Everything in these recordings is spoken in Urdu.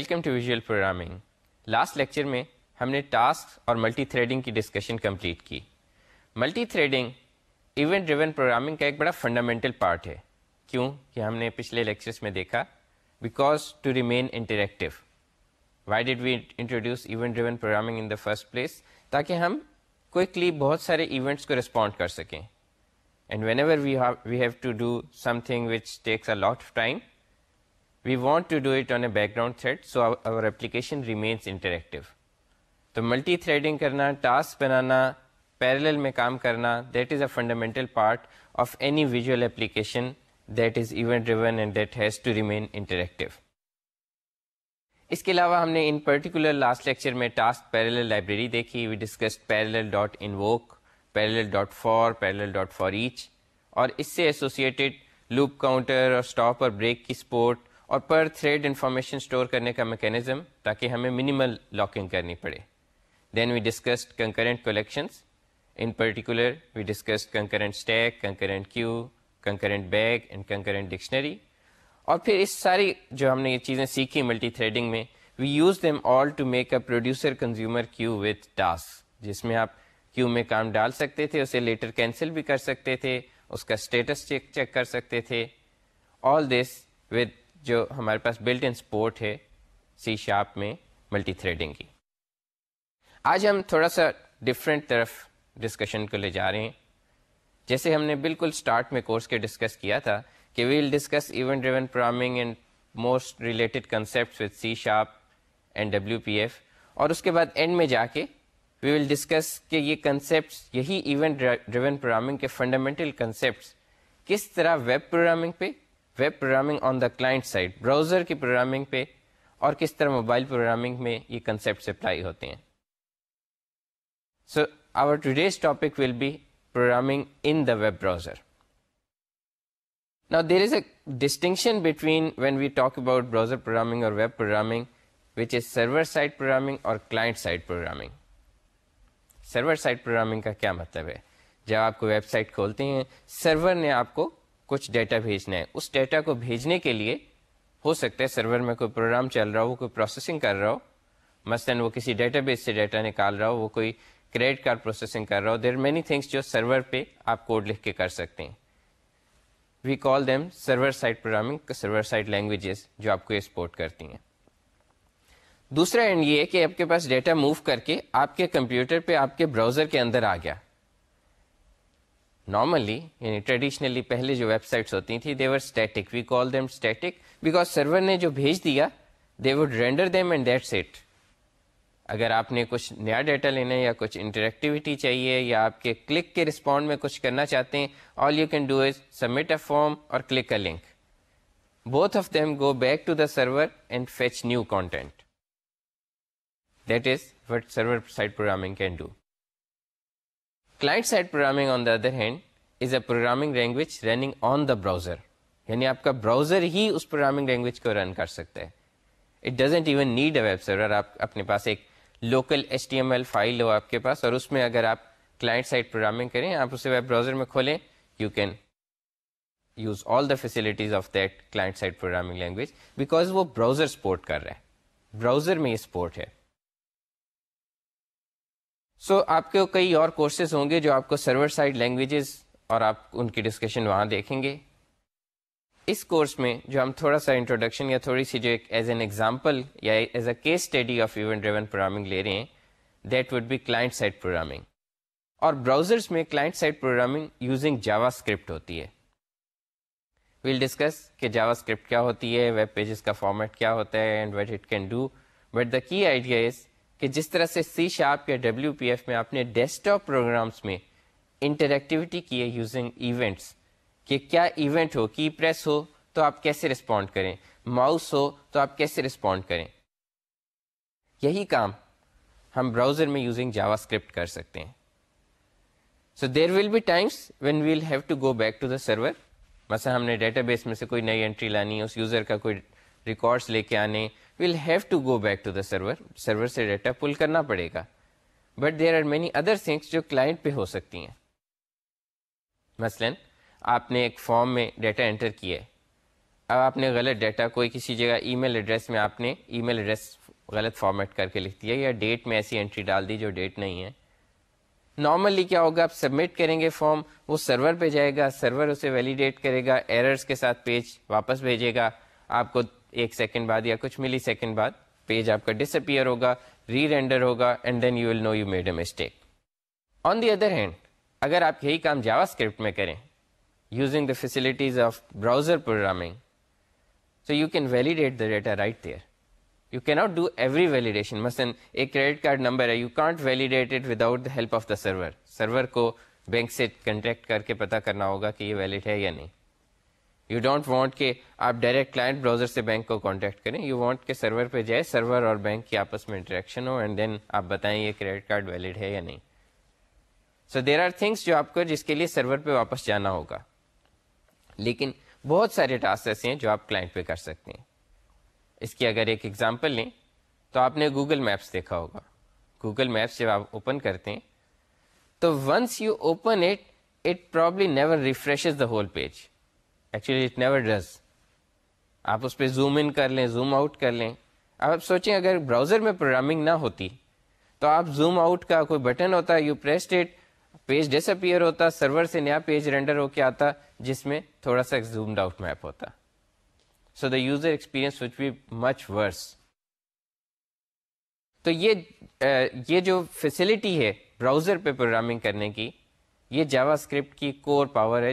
Welcome to visual programming last lecture میں ہم نے ٹاسک اور ملٹی تھریڈنگ کی ڈسکشن کمپلیٹ کی. Multi threading event driven programming کا ایک بڑا فنڈامنٹل پارٹ ہے. کیوں کہ ہم نے پچھلے لیکچرس میں دیکھا because to remain interactive why did we introduce event driven programming in the first place تاکہ ہم کوئکلی بہت سارے ایونٹس کو رسپونڈ کر سکیں. And whenever we have to do something which takes a lot of time we want to do it on a background thread so our application remains interactive تو ملٹی تھریڈنگ کرنا ٹاسک بنانا پیرل میں کام کرنا that is a fundamental part of any visual application that is event driven and that has to remain interactive اس کے علاوہ ہم نے ان پرٹیکولر لاسٹ لیکچر میں ٹاسک پیرل لائبریری دیکھی we discuss parallel dot invoke parallel dot for parallel dot for each اور اس سے ایسوسیٹیڈ لوپ کاؤنٹر اور اسٹاپ اور بریک کی سپورٹ اور پر تھریڈ انفارمیشن اسٹور کرنے کا میکینزم تاکہ ہمیں منیمل لاکنگ کرنی پڑے۔ Then we discussed concurrent collections in particular we discussed concurrent stack concurrent queue concurrent bag and concurrent dictionary اور پھر اس ساری جو ہم نے یہ چیزیں سیکھی ملٹی تھریڈنگ میں we use them all to make a producer consumer queue with task جس میں آپ کیو میں کام ڈال سکتے تھے، اسے لیٹر کینسل بھی کر سکتے تھے، اس کا اسٹیٹس چیک چیک کر سکتے تھے۔ آل دس وتھ جو ہمارے پاس بلٹ ان سپورٹ ہے سی شاپ میں ملٹی تھریڈنگ کی۔ آج ہم تھوڑا سا ڈفرینٹ طرف ڈسکشن کو لے جا رہے ہیں۔ جیسے ہم نے بالکل اسٹارٹ میں کورس کے ڈسکس کیا تھا کہ we'll discuss event driven programming and most related concept with C sharp and W P F اور اس کے بعد اینڈ میں جا کے وی ول ڈسکس کہ یہ کنسیپٹس یہی ایونٹ ڈریون پروگرامنگ کے فنڈامنٹل کنسیپٹس کس طرح ویب پروگرامنگ پہ web programming on the client side browser کی پروگرامنگ پہ اور کس طرح موبائل پروگرامنگ میں یہ کنسیپٹس اپلائی ہوتے ہیں۔ So our today's topic will be programming in the web browser Now there is a distinction between when we talk about browser programming or web programming, which is server-side programming or client-side programming. Server-side programming کا کیا مطلب ہے؟ جب آپ کو ویب سائٹ کھولتے ہیں سرور نے آپ کو کچھ ڈیٹا بھیجنا ہے اس ڈیٹا کو بھیجنے کے لیے ہو سکتا ہے سرور میں کوئی پروگرام چل رہا ہو، کوئی پروسیسنگ کر رہا ہو۔ مثلاً وہ کسی ڈیٹا بیس سے ڈیٹا نکال رہا ہو، وہ کوئی کریڈٹ کارڈ پروسیسنگ کر رہا ہو۔ دیر مینی تھنگس جو سرور پہ آپ کوڈ لکھ کے کر سکتے ہیں۔ We call them server site programming server site languages جو آپ کو ایکسپورٹ کرتی ہیں۔ دوسرا اینڈ یہ ہے کہ آپ کے پاس ڈیٹا موو کر کے آپ کے کمپیوٹر پہ آپ کے براؤزر کے اندر آ گیا۔ نارملی یعنی ٹریڈیشنلی پہلے جو ویب سائٹس ہوتی تھیں they were static we call them static because server نے جو بھیج دیا they would render them and that set اگر آپ نے کچھ نیا ڈیٹا لینا ہے یا کچھ انٹریکٹیوٹی چاہیے یا آپ کے کلک کے رسپونڈ میں کچھ کرنا چاہتے ہیں all you can do is submit a form اور click a link both of them go back to the server and fetch new content that is what server side programming can do client side programming on the other hand is a programming language running on the browser یعنی آپ کا براؤزر ہی اس پروگرامنگ لینگویج کو رن کر سکتا ہے. It doesn't even need a web server آپ اپنے پاس ایک local H T M L file ہو آپ کے پاس اور اس میں اگر آپ کلائنٹ سائڈ پروگرامنگ کریں، آپ اسے ویب براؤزر میں کھولیں you can use all the facilities of that client side programming language because وہ براؤزر سپورٹ کر رہا ہے. براؤزر میں یہ سپورٹ ہے. سو so, آپ کے کئی اور کورسز ہوں گے جو آپ کو سرور سائڈ لینگویجز اور آپ ان کی ڈسکشن وہاں دیکھیں گے۔ اس کورس میں جو ہم تھوڑا سا انٹروڈکشن یا تھوڑی سی جو ایک ایز این ایگزامپل یا as a case study of event driven programming لے رہے ہیں that would be client side programming اور براؤزرس میں client side programming using JavaScript ہوتی ہے۔ ویل ڈسکس کہ جاوا اسکرپٹ کیا ہوتی ہے ویب پیجز کا فارمیٹ کیا ہوتا ہے and what it can do but the key idea is کہ جس طرح سے سی شاپ یا ڈبلیو پی ایف میں آپ نے ڈیسک ٹاپ پروگرامس میں انٹریکٹیوٹی کی ہے یوزنگ ایونٹس، کہ کیا ایونٹ ہو، کی پریس ہو، تو آپ کیسے رسپونڈ کریں؟ ماؤس ہو، تو آپ کیسے رسپونڈ کریں؟ یہی کام ہم براؤزر میں یوزنگ جاوا اسکرپٹ کر سکتے ہیں۔ So there will be times when we'll have to go back to the server مثلا ہم نے ڈیٹا بیس میں سے کوئی نئی انٹری لانی ہے، اس یوزر کا کوئی ریکارڈس لے کے آنے we'll have to go back to the server server سے ڈیٹا پل کرنا پڑے گا but there are many other things جو کلائنٹ پہ ہو سکتی ہیں مثلاً آپ نے ایک فارم میں ڈیٹا انٹر کیا ہے اب آپ نے غلط ڈیٹا کوئی کسی جگہ ای میل ایڈریس میں آپ نے ای میل ایڈریس غلط فارمیٹ کر کے لکھ دیا یا ڈیٹ میں ایسی انٹری ڈال دی جو ڈیٹ نہیں ہے نارملی کیا ہوگا آپ سبمٹ کریں گے فارم وہ سرور پہ جائے گا سرور اسے ویلیڈیٹ کرے گا ایررز کے ساتھ پیج واپس بھیجے گا آپ کو ایک سیکنڈ بعد یا کچھ ملی سیکنڈ بعد پیج آپ کا ڈس اپیئر ہوگا ری رینڈر ہوگا and then you will know you made a mistake on the other hand اگر آپ یہی کام جاوا اسکرپٹ میں کریں using the facilities of browser programming so you can validate the data right there you can not do every validation مثلاً ایک کریڈٹ کارڈ نمبر ہے you can't validate it without the help of the server server کو بینک سے کنٹیکٹ کر کے پتا کرنا ہوگا کہ یہ ویلڈ ہے یا نہیں. یو ڈونٹ وانٹ کہ آپ ڈائریکٹ کلائنٹ براؤزر سے بینک کو کانٹیکٹ کریں. یو وانٹ کہ سرور پہ جائے سرور اور بینک کی آپس میں انٹریکشن ہو اینڈ دین آپ بتائیں یہ کریڈٹ کارڈ ویلڈ ہے یا نہیں. سو دیر آر تھنگس جو آپ کو جس کے لیے سرور پہ واپس جانا ہوگا. لیکن بہت سارے ٹاسک ایسے ہیں جو آپ کلائنٹ پہ کر سکتے ہیں. اس کی اگر ایک ایگزامپل لیں، تو آپ نے گوگل میپس دیکھا ہوگا. گوگل میپس جب آپ اوپن کرتے ہیں، تو once you open it it probably never refreshes the whole page actually it never does آپ اس پہ زوم ان کر لیں زوم آؤٹ کر لیں. اب آپ سوچیں اگر براؤزر میں پروگرامنگ نہ ہوتی، تو آپ زوم آؤٹ کا کوئی بٹن ہوتا you pressed it page disappear ہوتا سرور سے نیا پیج رینڈر ہو کے آتا، جس میں تھوڑا سا زومڈ آؤٹ میپ ہوتا. So the user experience which be much worse تو یہ جو فیسلٹی ہے براؤزر پہ پروگرامنگ کرنے کی یہ جاوا اسکرپٹ کی کور پاور ہے.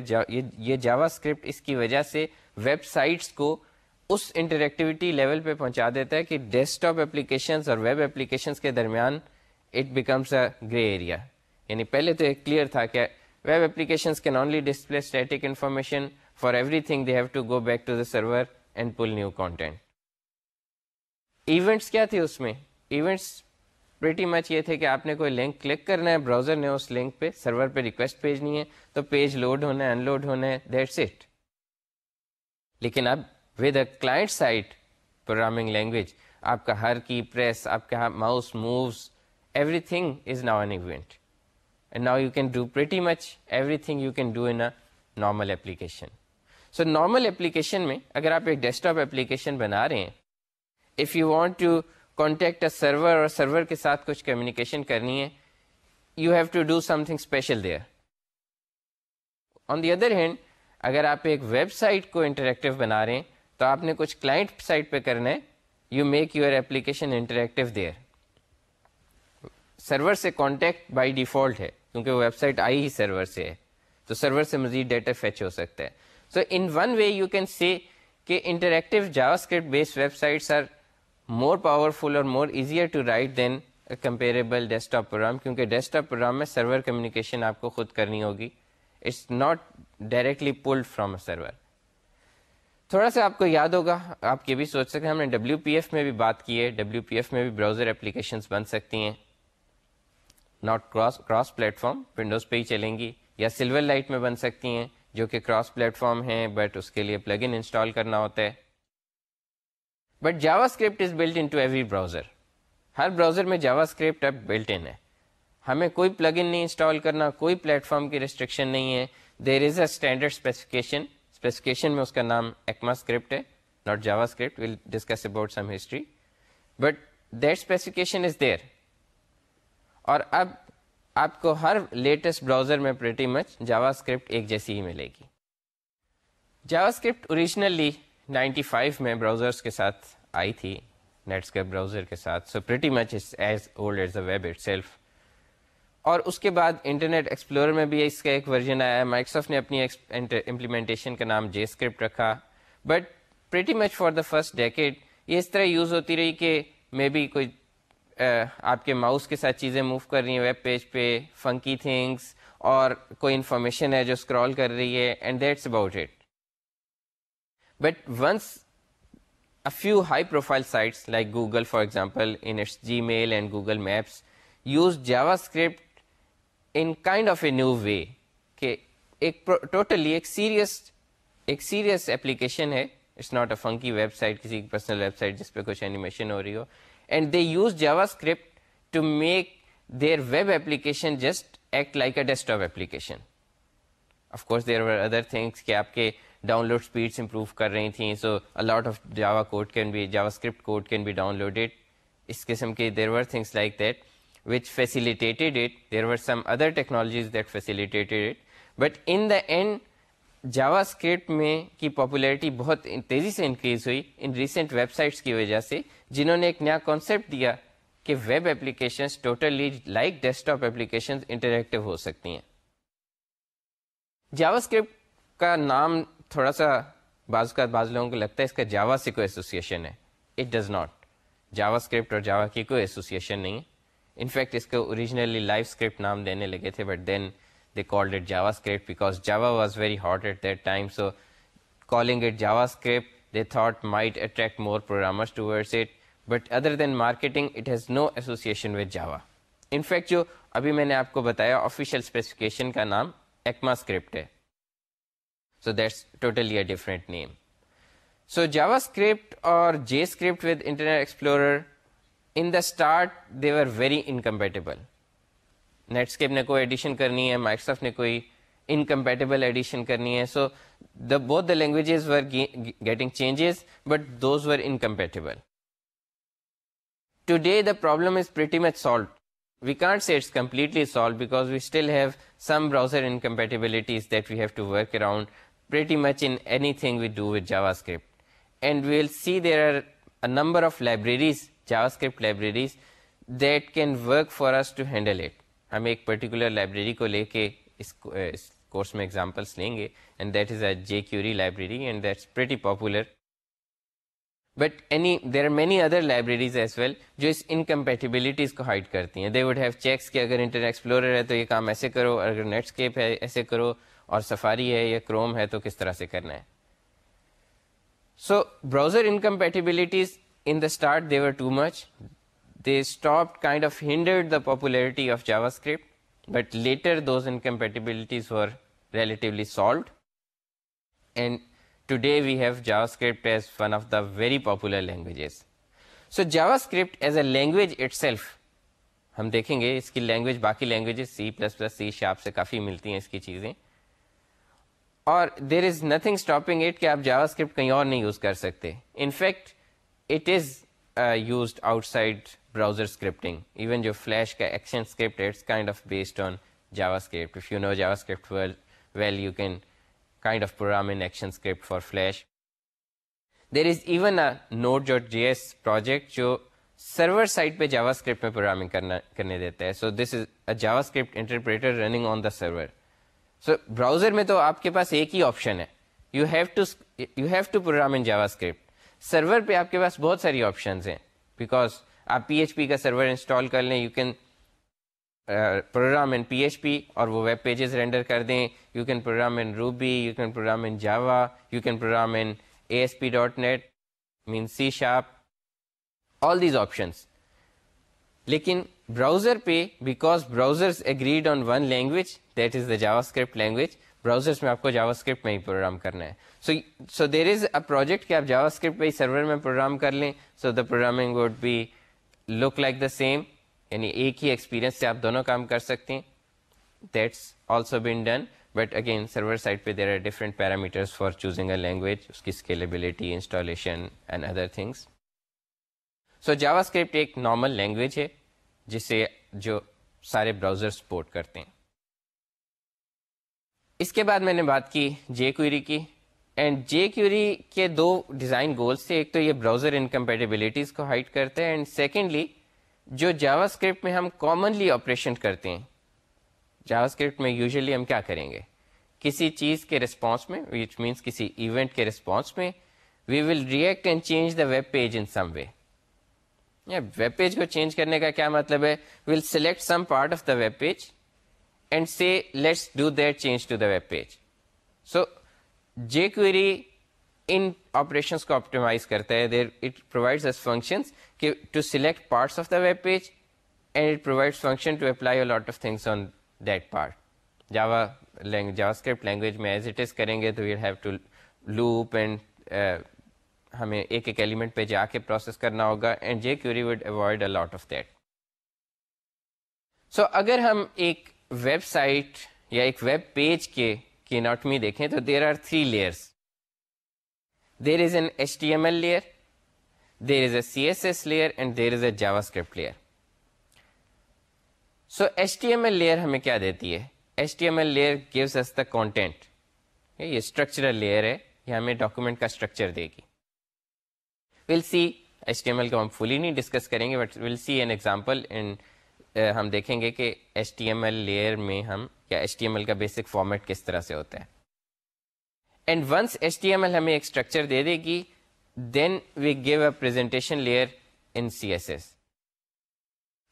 یہ جاوا اسکرپٹ اس کی وجہ سے ویب سائٹس کو اس انٹریکٹیوٹی لیول پہ پہنچا دیتا ہے کہ ڈیسک ٹاپ اپلیکیشنس اور ویب اپلیکیشنس کے درمیان it becomes a grey area یعنی پہلے تو ایک کلیئر تھا کہ web applications can only display static information for everything they have to go back to the server and pull new content events کیا تھے اس میں؟ ایونٹس پریٹی مچ یہ تھے کہ آپ نے کوئی لنک کلک کرنا ہے براؤزر نے اس لنک پہ سرور پہ ریکویسٹ بھیجنی ہے، تو پیج لوڈ ہونا ہے ان لوڈ ہونا ہے دیٹس اٹ لیکن اب with a client site programming language آپ کا ہر کی پریس آپ کا mouse moves everything is now an event and now you can do pretty much everything you can do in normal application so normal application میں، اگر آپ ایک ڈیسک ٹاپ اپلیکیشن بنا رہے ہیں if you want to contact a server اور سرور کے ساتھ کچھ کمیونیکیشن کرنی ہے you have to do something special there on the other hand اگر آپ ایک ویب سائٹ کو انٹریکٹیو بنا رہے ہیں، تو آپ نے کچھ کلائنٹ سائٹ پہ کرنا ہے you make your application interactive there server سے کانٹیکٹ بائی ڈیفالٹ ہے، کیونکہ وہ ویب سائٹ آئی ہی سرور سے ہے، تو سرور سے مزید ڈیٹا فیچ ہو سکتا ہے. So in one way you can see کہ interactive JavaScript based web sites are more powerful اور more easier to write than comparable desktop program کیونکہ ڈیسک ٹاپ پروگرام میں سرور کمیونیکیشن آپ کو خود کرنی ہوگی. It's not directly polled from a server تھوڑا سا آپ کو یاد ہوگا، آپ یہ بھی سوچ سکتے ہیں، ہم نے ڈبلو پی ایف میں بھی بات کی ہے۔ ڈبلو پی ایف میں بھی براؤزر اپلیکیشنس بن سکتی ہیں۔ Not cross cross platform Windows پہ ہی چلیں گی۔ یا سلور لائٹ میں بن سکتی ہیں، جو کہ کراس پلیٹ فارم ہیں بٹ اس کے لیے پلگ ان انسٹال کرنا ہوتا ہے۔ But JavaScript is built in to every browser Hare browser میں جاوا اسکرپٹ اب بلٹ ان ہے۔ ہمیں کوئی پلگ ان نہیں انسٹال کرنا، کوئی پلیٹ فارم کی ریسٹرکشن نہیں ہے۔ There is a standard specification specification میں اس کا نام ایکما اسکرپٹ ہے۔ Not JavaScript will discuss about some history but that specification is there اور اب آپ کو ہر لیٹسٹ براؤزر میں پریٹی مچ جاوا اسکرپٹ ایک جیسی ہی ملے گی۔ JavaScript originally ninety five میں براؤزرس کے ساتھ آئی تھی نیٹس کے براؤزر کے ساتھ۔ So pretty much is as old as a web itself اور اس کے بعد انٹرنیٹ ایکسپلورر میں بھی اس کا ایک ورژن آیا۔ مائکروسافٹ نے اپنی امپلیمنٹیشن کا نام جے اسکرپٹ رکھا۔ But pretty much for the first decade یہ اس طرح یوز ہوتی رہی کہ مے بی کوئی آپ کے ماؤس کے ساتھ چیزیں موو کر رہی ہیں ویب پیج پہ فنکی تھنگس اور کوئی انفارمیشن ہے جو اسکرال کر رہی ہے and that's about it But once a few high-profile sites like Google, for example, in its Gmail and Google Maps, use JavaScript in kind of a new way, کہ ایک ٹوٹلی ایک سیریس ایک سیریس ایپلیکیشن ہے it's not a funky web site کسی کی پرسنل ویب سائٹ جس پہ کچھ اینیمیشن ہو رہی ہو and they use JavaScript to make their web application just act like a desktop application of course there other things کہ آپ کے ڈاؤن لوڈ اسپیڈس امپروو کر رہی تھیں so a lot of Java code can be JavaScript code can be downloaded اس قسم کے there were things like that which facilitated it there were some other technologies that facilitated it but in the end JavaScript میں کی پاپولیرٹی بہت تیزی سے انکریز ہوئی ان ریسنٹ ویب سائٹس کی وجہ سے، جنہوں نے ایک نیا کانسیپٹ دیا کہ web applications totally like desktop application interactive ہو سکتی ہیں۔ جاوا اسکرپٹ کا نام تھوڑا سا بعض کا بعض لوگوں کو لگتا ہے اس کا جاوا سے کوئی ایسوسیشن ہے it does not JavaScript اور جاوا کی کوئی ایسوسیشن نہیں انفیکٹ اس کو اوریجنلی لائف اسکرپٹ نام دینے لگے تھے but then they called it JavaScript because Java was very hot at that time. So calling it JavaScript, they thought might attract more programmers towards it. But other than marketing, it has no association with Java. In fact, جو ابھی میں نے آپ کو بتایا آفیشیل اسپیسیفکیشن کا نام ایکما اسکرپٹ ہے so that's totally a different name so JavaScript اور JScript with Internet Explorer in the start they are very incompatible Netscape نے کوئی ایڈیشن کرنی ہے مائکروسافٹ نے کوئی انکمپیٹیبل ایڈیشن کرنی ہے so the both the languages were getting changes but those were incompatible today the problem is pretty much solve we can't see it's completely solve because we still have some browser incompatibilities that we have to work around pretty much in anything we do with JavaScript and we will see there are number of libraries JavaScript libraries that can work for us to handle it ہم ایک پرٹیکولر لائبریری کو لے کے اس کورس میں ایگزامپلس لیں گے and that is a jQuery library and that's pretty popular but any there are many other libraries as well جو اس انکمپیٹیبلٹیز کو ہائڈ کرتی ہیں. دے وڈ ہیو چیکس کہ اگر انٹرنیٹ ایکسپلورر ہے تو یہ کام ایسے کرو، اگر نیٹ اسکیپ ہے ایسے کرو اور سفاری ہے یا کروم ہے، تو کس طرح سے کرنا ہے؟ So browser incompatibilities in the start they were too much they stop kind of hindered the popularity of JavaScript but later those incompatibilities for relatively solved and today we have JavaScript as one of the very popular languages so JavaScript as a language itself ہم دیکھیں گے، اس کی لینگویج باقی languages C plus plus C sharp سے کافی ملتی ہیں اس کی چیزیں۔ اور there is nothing stopping it کہ آپ جاوا اسکرپٹ کہیں اور نہیں یوز کر سکتے. In fact it is used outside browser scripting even جو فلیش کا ActionScript it's kind of based on JavaScript if you know JavaScript well you can kind of program in ActionScript for Flash there is even a Node جو جی ایس پروجیکٹ جو سرور سائٹ پہ جاوا اسکرپٹ میں پروگرامنگ کرنا، کرنے دیتا ہے. So this is a JavaScript interpreter running on the server so browser میں تو آپ کے پاس ایک ہی آپشن ہے. You have to you have to program in JavaScript server پہ آپ کے پاس بہت ساری آپشنز ہیں. بیکاز آپ پی ایچ پی کا سرور انسٹال کر لیں you can program in P H P اور وہ ویب پیجز رینڈر کر دیں. You can program in Ruby you can program in Java you can program in A S P dot net main C sharp all these options لیکن براؤزر پہ because browsers agreed on one language that is the JavaScript language browsers میں آپ کو جاوا اسکرپٹ میں ہی پروگرام کرنا ہے. So so there is a project کہ آپ جاوا اسکرپٹ پہ ہی سرور میں پروگرام کر لیں so the programming would be look like the same یعنی ایک ہی ایکسپیرینس سے آپ دونوں کام کر سکتے ہیں. That's also been done but again server side پہ there are different parameters for choosing a language اس کی scalability installation and other things so JavaScript ایک نارمل لینگویج ہے جسے جو سارے براؤزر سپورٹ کرتے ہیں۔ اس کے بعد میں نے بات کی جے کوئری کی۔ اینڈ جے کیوری کے دو ڈیزائن گولس تھے۔ ایک تو یہ براؤزر انکمپیٹیبلٹیز کو ہائٹ کرتے ہیں اینڈ سیکنڈلی جو جاوا اسکرپٹ میں ہم کامنلی آپریشن کرتے ہیں۔ جاوا اسکرپٹ میں یوزلی ہم کیا کریں گے؟ کسی چیز کے رسپانس میں وچ مینس کسی ایونٹ کے رسپانس میں we will react and change the web page in some way web page کو چینج کرنے کا کیا مطلب ہے will select some part of the web page and see let's do that change to the web page so jQuery in operations کو آپٹیمائز کرتا ہے دیر اٹ پرووائڈ فنکشنس کہ to select parts of the web page and it provide function to apply lot of things on that part Java JavaScript language میں ایز اٹ از کریں گے تو we'll have to loop and ہمیں ایک ایک ایلیمنٹ پہ جا کے پروسیس کرنا ہوگا and jQuery would avoid a lot of that so اگر ہم ایک ویب سائٹ یا ایک ویب پیج کے کی اناٹمی دیکھیں تو there are three layers there is an H T M L layer there is an HTML layer, there is a CSS layer, and there is a JavaScript layer. So HTML layer ہمیں کیا دیتی ہے HTML layer gives us the content. یہ اسٹرکچرل لیئر ہے یہ ہمیں ڈاکومنٹ کا اسٹرکچر دے گی we'll see H T M L کو ہم فلی نہیں ڈسکس کریں گے but we'll see an example in ہم دیکھیں گے کہ H T M L layer میں ہم، یا ایچ ٹی ایم ایل کا بیسک فارمیٹ کس طرح سے ہوتا ہے. And once H T M L ہمیں ایک اسٹرکچر دے دے گی then we give a presentation layer in C S S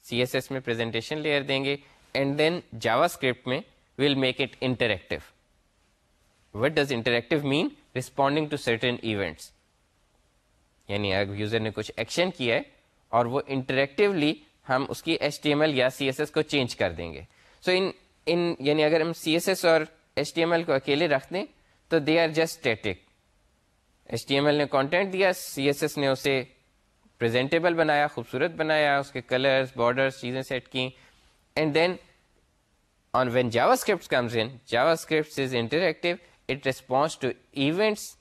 C S S میں پریزنٹیشن لیئر دیں گے اینڈ دین جاوا اسکرپٹ میں we'll make it interactive what does interactive mean responding to certain events یعنی اگر یوزر نے کچھ ایکشن کیا ہے اور وہ انٹریکٹیولی ہم اس کی ایچ ٹی ایم ایل یا سی ایس ایس کو چینج کر دیں گے. سو ان ان یعنی اگر ہم سی ایس ایس اور ایچ ٹی ایم ایل کو اکیلے رکھ دیں تو they are just static H T M L نے کانٹینٹ دیا سی ایس ایس نے اسے پریزنٹیبل بنایا، خوبصورت بنایا، اس کے کلرس بارڈرس چیزیں سیٹ کی and then on when JavaScript comes in JavaScript is interactive it responds to events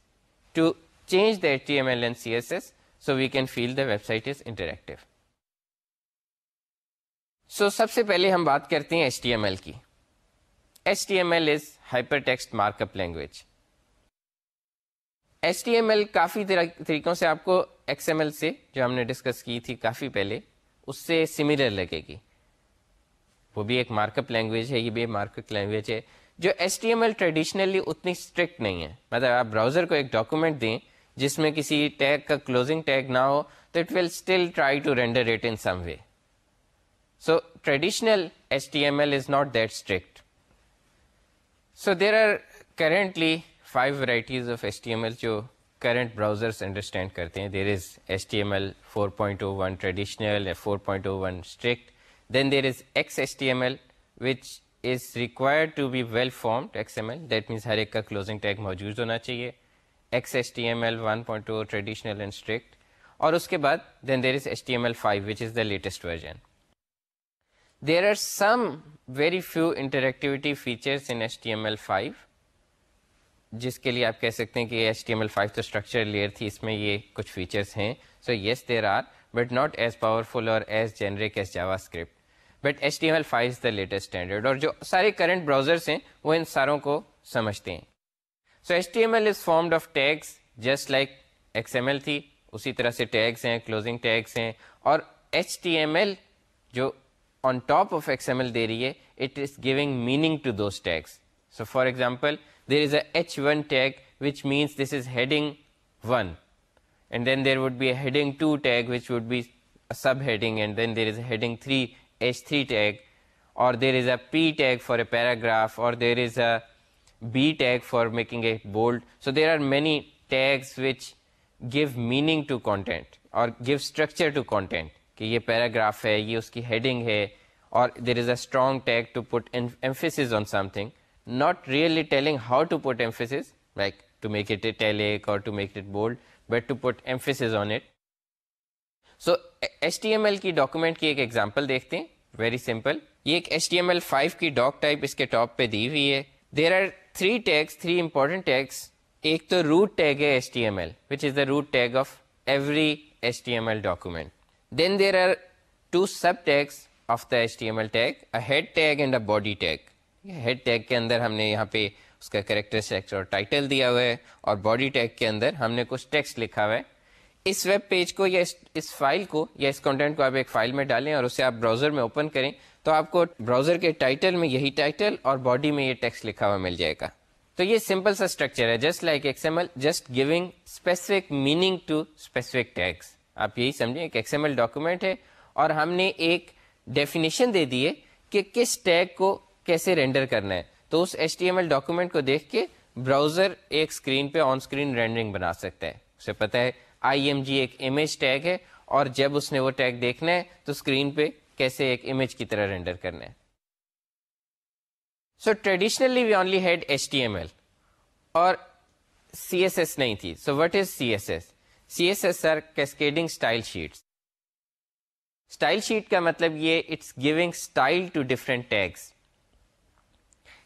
to change the HTML and CSS so we can feel the website is interactive. So سب سے پہلے ہم بات کرتے ہیں ایچ ٹی ایم ایل کی H T M L is hypertext markup language T M L کافی طریقوں سے آپ کو ایکس ایم ایل سے جو ہم نے ڈسکس کی تھی کافی پہلے اس سے سملر لگے گی وہ بھی ایک مارک اپ لینگویج ہے یہ بھی مارک اپ لینگویج ہے جو S T M L traditionally اتنی اسٹرکٹ نہیں ہے مطلب آپ براؤزر کو ایک ڈاکومنٹ دیں جس میں کسی ٹیگ کا کلوزنگ ٹیگ نہ ہو، تو it will still try to render it in some way so traditional H T M L is not that strict so there are currently five varieties of H T M L جو کرنٹ براؤزرس انڈرسٹینڈ کرتے ہیں. There is H T M L four point O one traditional four point O one strict then there is X H T M L which is required to be well formed X M L that means ہر ایک کا کلوزنگ ٹیگ موجود ہونا چاہیے. X H T M L one point two traditional and strict اور اس کے بعد then there is H T M L five which is the latest version there are some very few interactivity features in H T M L five جس کے لیے آپ کہہ سکتے ہیں کہ H T M L five تو اسٹرکچر لیئر تھی، اس میں یہ کچھ فیچرس ہیں۔ So yes there are but not as powerful or as generic as JavaScript but H T M L five is the latest standard اور جو سارے کرنٹ براؤزرس ہیں، وہ ان ساروں کو سمجھتے ہیں۔ So H T M L is formed of tags just like X M L تھی اسی طرح سے ٹیگس ہیں کلوزنگ ٹیگس ہیں اور ایچ ٹی ایم ایل جو on top of X M L دے رہی ہے it is giving meaning to those tags so for example there is a H one tag which means this is heading one and then there would be a heading two tag which would be subheading and then there is a heading three H3 tag, or there is a P tag for a paragraph, or there is a B tag for making it bold. So there are many tags which give meaning to content or give structure to content. کہ یہ پیراگراف ہے یہ اس کی ہیڈنگ ہے اور there is a strong tag to put emphasis on something not really telling how to put emphasis like to make it italic or to make it bold but to put emphasis on it so H T M L کی ڈاکومنٹ کی ایک ایگزامپل دیکھتے ہیں ویری سمپل یہ ایک H T M L five کی ڈاک ٹائپ اس کے ٹاپ پہ دی ہوئی ہے there are three tags three important tags ایک تو روٹ ٹیگ ہے H T M L which is the root tag of every H T M L document then there are two sub tags of the H T M L tag head tag and a body tag head tag کے اندر ہم نے یہاں پہ اس کا کریکٹر اور ٹائٹل دیا ہوا ہے اور باڈی ٹیگ کے اندر ہم نے کچھ ٹیکسٹ لکھا ہوا ہے اس ویب پیج کو یا اس فائل کو یا اس کانٹینٹ کو آپ ایک فائل میں ڈالیں اور اسے آپ براؤزر میں اوپن کریں تو آپ کو براؤزر کے ٹائٹل میں یہی ٹائٹل اور باڈی میں یہ ٹیکسٹ لکھا ہوا مل جائے گا۔ تو یہ سمپل سا اسٹرکچر ہے just like X M L just giving specific meaning to specific tags آپ یہی سمجھیں، ایک ایکس ایم ایل ڈاکومنٹ ہے اور ہم نے ایک ڈیفینیشن دے دی ہے کہ کس ٹیگ کو کیسے رینڈر کرنا ہے۔ تو اس H T M L document کو دیکھ کے براؤزر ایک اسکرین پہ آن اسکرین رینڈرنگ بنا سکتا ہے۔ اسے پتا ہے آئی ایم جی ایک امیج ٹیگ ہے اور جب اس نے وہ ٹیگ دیکھنا ہے تو اسکرین پہ کیسے ایک امیج کی طرح رینڈر کرنا ہے so traditionally we only had H T M L اور سی ایس ایس نہیں تھی۔ So what is C S S C S S are cascading style sheets style sheet کا مطلب یہ it's giving style to different tags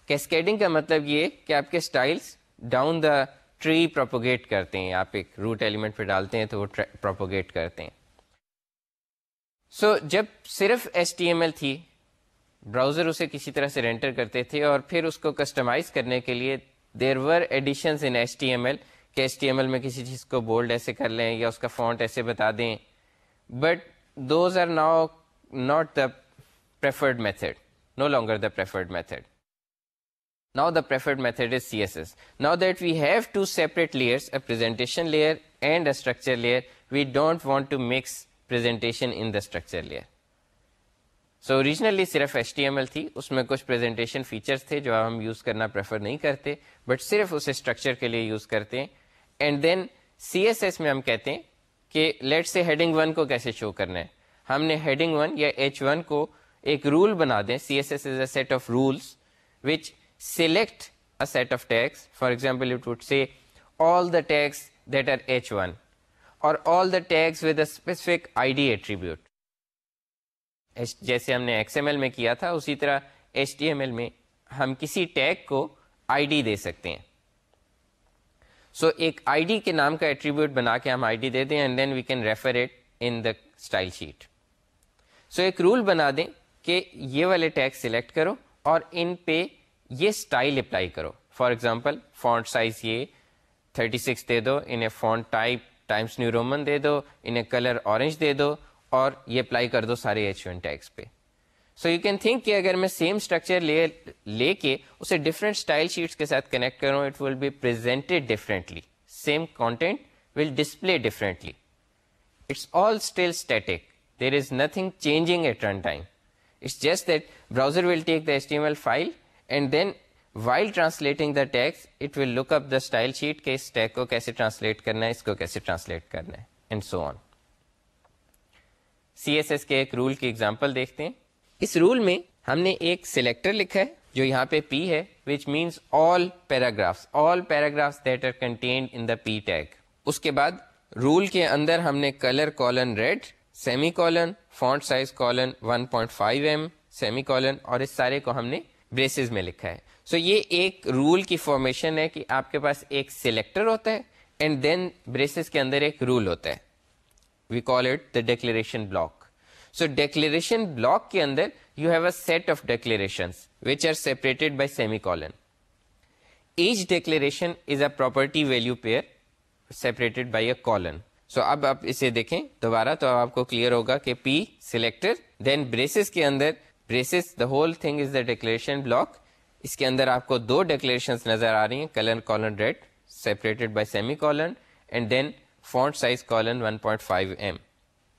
cascading کا مطلب یہ کہ آپ کے styles down the tree propagate کرتے ہیں۔ آپ ایک روٹ ایلیمنٹ پہ ڈالتے ہیں تو وہ پروپوگیٹ کرتے ہیں۔ سو so, جب صرف ایس ٹی ایم ایل تھی براؤزر اسے کسی طرح سے رینٹر کرتے تھے اور پھر اس کو کسٹمائز کرنے کے لیے there were additions in S T M L کہ ایس ٹی ایم ایل میں کسی چیز کو بولڈ ایسے کر لیں یا اس کا فونٹ ایسے بتا دیں. But those are now not the preferred method no longer the preferred method now the preferred method is C S S now that we have to separate layers presentation layer and a structure layer we don't want to mix presentation in the structure layer so originally صرف ایچ ٹی ایم ایل تھی اس میں کچھ پریزنٹیشن فیچرس تھے جو ہم یوز کرنا پریفر نہیں کرتے بٹ صرف اسے اسٹرکچر کے لیے یوز کرتے ہیں and then C S S میں ہم کہتے ہیں کہ لیٹ سے ہیڈنگ ون کو کیسے شو کرنا ہے ہم نے ہیڈنگ ون یا ایچ ون کو ایک رول بنا دیں C S S is a set of rules which select a set of tags for example it would say all the tags that are H one or all the tags with a specific I D attribute جیسے ہم نے ایکس ایم ایل میں کیا تھا اسی طرح ایچ ٹی ایم ایل میں ہم کسی ٹیگ کو آئی ڈی دے سکتے ہیں۔ سو so, ایک آئی ڈی کے نام کا ایٹریبیوٹ بنا کے ہم آئی ڈی دے دیں and then we can refer it in the style sheet so ایک رول بنا دیں کہ یہ والے ٹیگ سلیکٹ کرو اور ان پہ یہ اسٹائل اپلائی کرو۔ فار ایگزامپل فونٹ سائز یہ 36 دے دو انہیں font type Times New Roman دے دو، انہیں کلر اورنج دے دو اور یہ اپلائی کر دو سارے ایچ ون ٹیکس پہ۔ سو یو کین تھنک کہ اگر میں سیم اسٹرکچر لے لے کے اسے ڈفرینٹ اسٹائل شیٹس کے ساتھ کنیکٹ کروں it will be presented differently same content will display differently it's all still static there is nothing changing at run time it's just that browser will take the S T M L file and then while translating the tags it will look up the style sheet کے اس ٹیک کو کیسے ٹرانسلیٹ کرنا ہے، اس کو کیسے ٹرانسلیٹ کرنا ہے and so on C S S کے ایک رول کی ایگزامپل دیکھتے ہیں۔ اس رول میں ہم نے ایک سلیکٹر لکھا ہے، جو یہاں پہ پی ہے which means all paragraphs all paragraphs that are contained in the P tag اس کے بعد رول کے اندر ہم نے colour colon red semicolon font size colon 1.5 em semicolon اور اس سارے کو ہم نے بریسز میں لکھا ہے۔ سو so یہ ایک رول کی فارمیشن ہے کہ آپ کے پاس ایک سلیکٹر ہوتا ہے اینڈ دین بریسز کے اندر ایک رول ہوتا ہے. We call it the declaration block so declaration block کے اندر you have a set of declaration which are separated by semicolon each declaration is a property value pair separated by a colon so اب آپ اسے دیکھیں دوبارہ تو آپ کو کلیئر ہوگا کہ پی سلیکٹر دین بریسز کے اندر braces the whole thing is the declaration block اس کے اندر آپ کو دو ڈیکلیریشن نظر آ رہی ہیں colour colon red separated by semi colon and then font size colon 1.5 em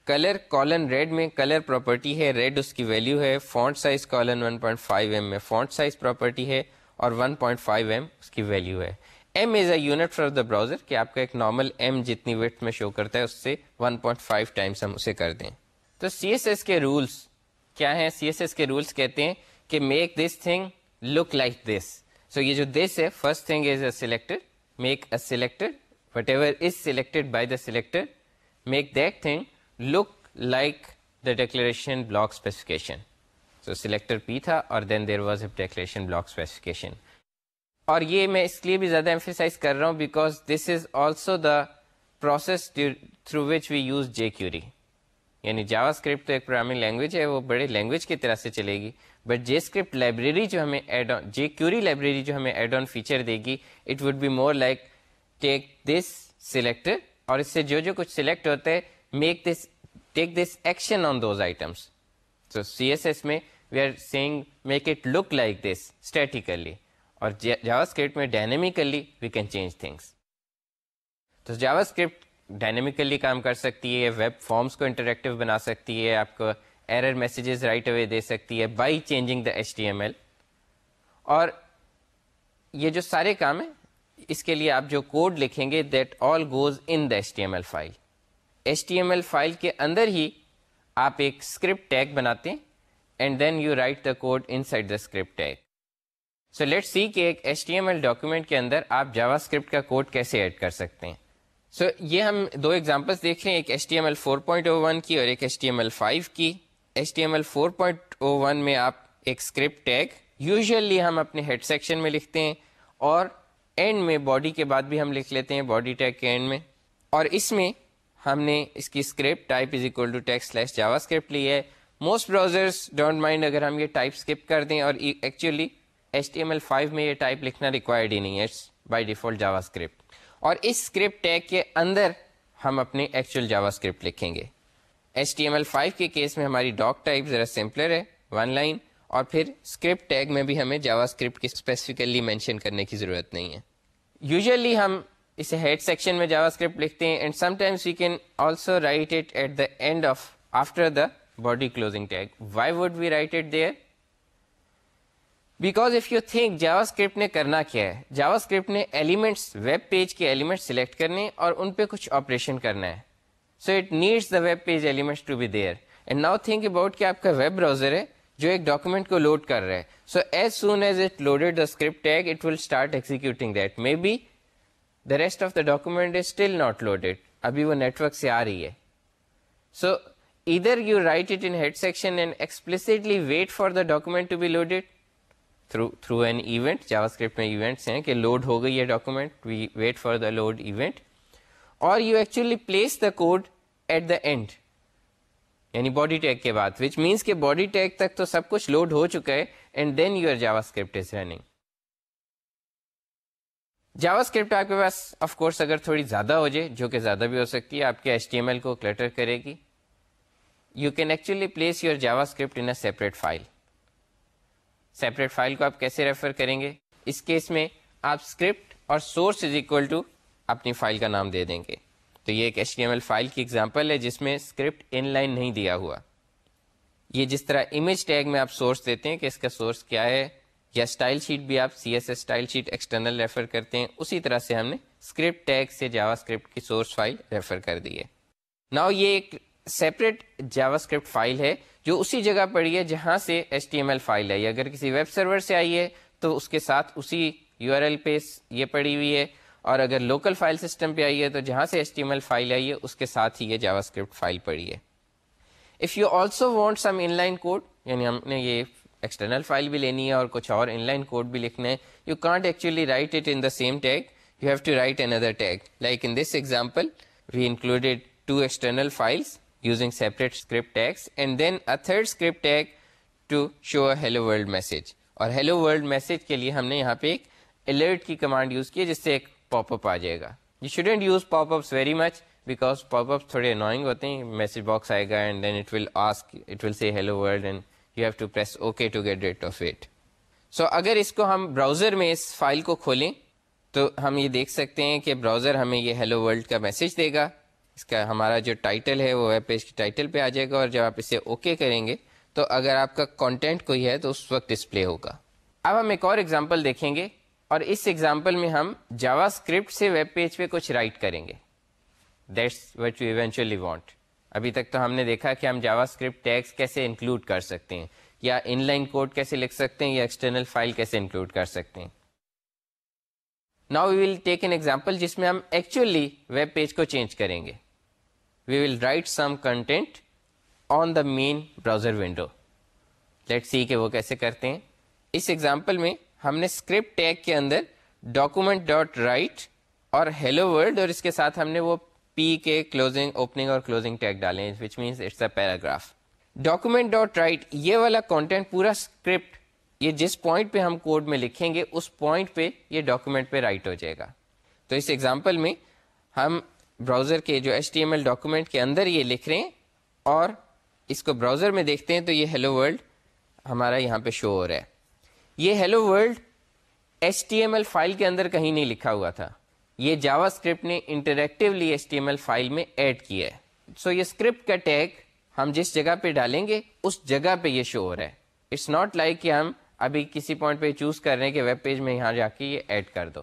colour colon red میں کلر پراپرٹی ہے ریڈ اس کی ویلیو ہے فونٹ سائز کالن 1.5 ایم میں فونٹ سائز پراپرٹی ہے، اور 1.5 ایم اس کی ویلیو ہے۔ Em is a unit for the browser کہ آپ کا ایک نارمل ایم جتنی ویٹ میں شو کرتا ہے، اس سے 1.5 ٹائمس ہم اسے کر دیں۔ تو سی ایس ایس کے رولس کیا ہیں؟ سی ایس ایس کے رولس کہتے ہیں کہ make this thing look like this so یہ جو دس ہے first thing is a selector make a selector whatever is selected by the selector, make that thing look like the declaration block specification. So selector P تھا اور then there was a declaration block specification. اور یہ میں اس لیے بھی زیادہ ایمفیسائز کر رہا ہوں because this is also the process through which we use jQuery یعنی جاوا اسکرپٹ تو ایک پروگرامنگ لینگویج ہے، وہ بڑے لینگویج کی طرح سے چلے گی۔ بٹ جے اسکرپٹ لائبریری جو ہمیں add on jQuery library جو ہمیں ایڈ آن فیچر دے گی it would be more like take this select اور اس سے جو جو کچھ سلیکٹ ہوتا ہے make this take this action on those items تو سی ایس ایس میں we are seeing make it look like this statically اور جاوا اسکرپٹ میں dynamically we can change things تو جاوا اسکرپٹ ڈائنیمیکلی کام کر سکتی ہے ویب فارمس کو انٹریکٹیو بنا سکتی ہے، آپ کو ایرر میسیجز رائٹ اوے دے سکتی ہے by changing the H T M L اور یہ جو سارے کام ہیں، اس کے لیے آپ جو کوڈ لکھیں گے that all goes in the H T M L file H T M L file کے اندر ہی آپ ایک اسکرپٹ ٹیگ بناتے ہیں and then you write the code inside the script tag so let see کہ ایک H T M L document کے اندر آپ جاوا اسکرپٹ کا کوڈ کیسے ایڈ کر سکتے ہیں۔ سو so, یہ ہم دو ایگزامپلس دیکھ رہے ہیں ایک H T M L four point O one کی اور ایک H T M L five کی۔ H T M L four point O one میں آپ ایک اسکرپٹ ٹیگ یوزلی ہم اپنے ہیڈ سیکشن میں لکھتے ہیں اور اینڈ میں باڈی کے بعد بھی ہم لکھ لیتے ہیں باڈی ٹیگ کے اینڈ میں۔ اور اس میں ہم نے اس کی script type is equal to text slash JavaScript لی ہے۔ موسٹ براؤزرس ڈونٹ مائنڈ اگر ہم یہ ٹائپ اسکپ کر دیں اور actually H T M L five میں یہ ٹائپ لکھنا ریکوائرڈ ہی نہیں ہے بائی ڈیفالٹ جاوا اسکرپٹ اور اس اسکرپٹ ٹیگ کے اندر ہم اپنے ایکچوئل جاوا اسکرپٹ لکھیں گے۔ H T M L five کے کیس میں ہماری ڈاک ٹائپ ذرا سمپلر ہے ون لائن اور پھر اسکرپٹ ٹیگ میں بھی ہمیں جاوا اسکرپٹ کی اسپیسیفکلی مینشن کرنے کی ضرورت نہیں ہے۔ یوزلی ہم اسے ہیڈ سیکشن میں جاوا اسکرپٹ لکھتے ہیں and sometimes we can also write it at the end of after the body closing tag why would we write it there because if you think JavaScript نے کرنا کیا ہے جاوا اسکرپٹ نے ایلیمنٹس ویب پیج کے ایلیمنٹ سلیکٹ کرنے اور ان پہ کچھ آپریشن کرنا ہے. So it needs the web page elements to be there and now think about کہ آپ کا ویب براؤزر ہے جو ایک ڈاکومنٹ کو لوڈ کر رہا ہے. So as soon as it loaded the script tag it will start executing that may be the rest of the document is still not loaded ابھی وہ نیٹورک سے آ رہی ہے. So either you write it in head section and explicitly wait for the document to be loaded through an event JavaScript میں ایونٹس ہیں کہ لوڈ ہو گئی ہے document we wait for the load event or you actually place the code at the end یعنی باڈی ٹیگ کے بعد وچ مینس کہ باڈی ٹیگ تک تو سب کچھ لوڈ ہو چکا ہے and then you JavaScript is running JavaScript آپ کے پاس آف کورس اگر تھوڑی زیادہ ہو جائے جو کہ زیادہ بھی ہو سکتی ہے آپ کے ایچ ٹی ایم ایل کو کلیٹر کرے گی you can actually place your JavaScript in a separate file separate file کو آپ کیسے ریفر کریں گے؟ اس کیس میں آپ اسکرپٹ اور سورس از اکول ٹو اپنی فائل کا نام دے دیں گے۔ تو یہ ایک H T M L file کی ایگزامپل ہے جس میں اسکرپٹ ان لائن نہیں دیا ہوا۔ یہ جس طرح امیج ٹیگ میں آپ سورس دیتے ہیں کہ اس کا سورس کیا ہے، یا اسٹائل شیٹ بھی آپ C S S style sheet external refer کرتے ہیں، اسی طرح سے ہم نے اسکرپٹ ٹیگ سے جاوا اسکرپٹ کی سورس فائل ریفر کر دی ہے۔ ناؤ یہ ایک سیپریٹ جاوا اسکرپٹ فائل ہے جو اسی جگہ پڑی ہے جہاں سے H T M L file ہے اگر کسی ویب سرور سے آئی ہے تو اس کے ساتھ اسی یو آر ایل پہ یہ پڑی ہوئی ہے۔ اور اگر لوکل فائل سسٹم پہ آئی ہے تو جہاں سے H T M L file آئی ہے اس کے ساتھ ہی یہ جاوا اسکرپٹ فائل پڑی ہے۔ If you also want some inline code یعنی ہم نے یہ ایکسٹرنل فائل بھی لینی ہے اور کچھ اور ان لائن کوڈ بھی لکھنا ہے you can't actually write it in the same tag you have to write another tag like in this example we included two external files using separate script tags and then a third script tag to show a hello world message اور ہیلو ورلڈ میسج کے لیے ہم نے یہاں پہ ایک الرٹ کی کمانڈ یوز کی ہے جس سے ایک پاپ اپ آ جائے گا۔ You shouldn't use pop ups very much because pop up تھوڑے انوائنگ ہوتے ہیں۔ میسج باکس آئے گا and then it will ask it will say hello world and you have to press okay to get rid of it so اگر اس کو ہم براؤزر میں اس فائل کو کھولیں تو ہم یہ دیکھ سکتے ہیں کہ براؤزر ہمیں یہ ہیلو ورلڈ کا میسج دے گا۔ اس کا ہمارا جو ٹائٹل ہے وہ ویب پیج کے ٹائٹل پہ آ جائے گا اور جب آپ اسے اوکے okay کریں گے تو اگر آپ کا کانٹینٹ کوئی ہے تو اس وقت ڈسپلے ہوگا۔ اب ہم ایک اور ایگزامپل دیکھیں گے اور اس ایگزامپل میں ہم جاوا اسکرپٹ سے ویب پیج پہ کچھ رائٹ کریں گے۔ That's what you eventually want ابھی تک تو ہم نے دیکھا کہ ہم جاوا اسکرپٹ ٹیکس کیسے انکلوڈ کر سکتے ہیں، یا ان لائن کوڈ کیسے لکھ سکتے ہیں، یا ایکسٹرنل فائل کیسے انکلوڈ کر سکتے ہیں۔ Now we will take an example جس میں ہم ایکچولی ویب پیج کو چینج کریں گے۔ We will write some content on the main browser window let see کہ وہ کیسے کرتے ہیں۔ اس ایگزامپل میں ہم نے اسکرپٹ ٹیگ کے اندر ڈاکومنٹ ڈاٹ رائٹ اور ہیلو ورڈ اور اس کے ساتھ ہم نے وہ پی کے کلوزنگ اوپننگ اور کلوزنگ ٹیگ ڈالے which means it's a paragraph document dot write یہ والا کانٹینٹ پورا اسکرپٹ یہ جس پوائنٹ پہ ہم کوڈ میں لکھیں گے، اس پوائنٹ پہ یہ ڈاکومنٹ پہ رائٹ ہو جائے گا۔ تو اس ایگزامپل میں ہم براؤزر کے جو H T M L document کے اندر یہ لکھ رہے ہیں اور اس کو براؤزر میں دیکھتے ہیں تو یہ ہیلو ورلڈ ہمارا یہاں پہ شو ہو رہا ہے۔ یہ hello world H T M L file کے اندر کہیں نہیں لکھا ہوا تھا۔ یہ جاوا اسکرپٹ نے interactively H T M L file میں ایڈ کیا ہے۔ سو یہ اسکرپٹ کا ٹیگ ہم جس جگہ پہ ڈالیں گے، اس جگہ پہ یہ شو ہو رہا ہے۔ اٹس ناٹ لائک کہ ہم ابھی کسی پوائنٹ پہ چوز کر رہے ہیں کہ ویب پیج میں یہاں جا کے یہ ایڈ کر دو۔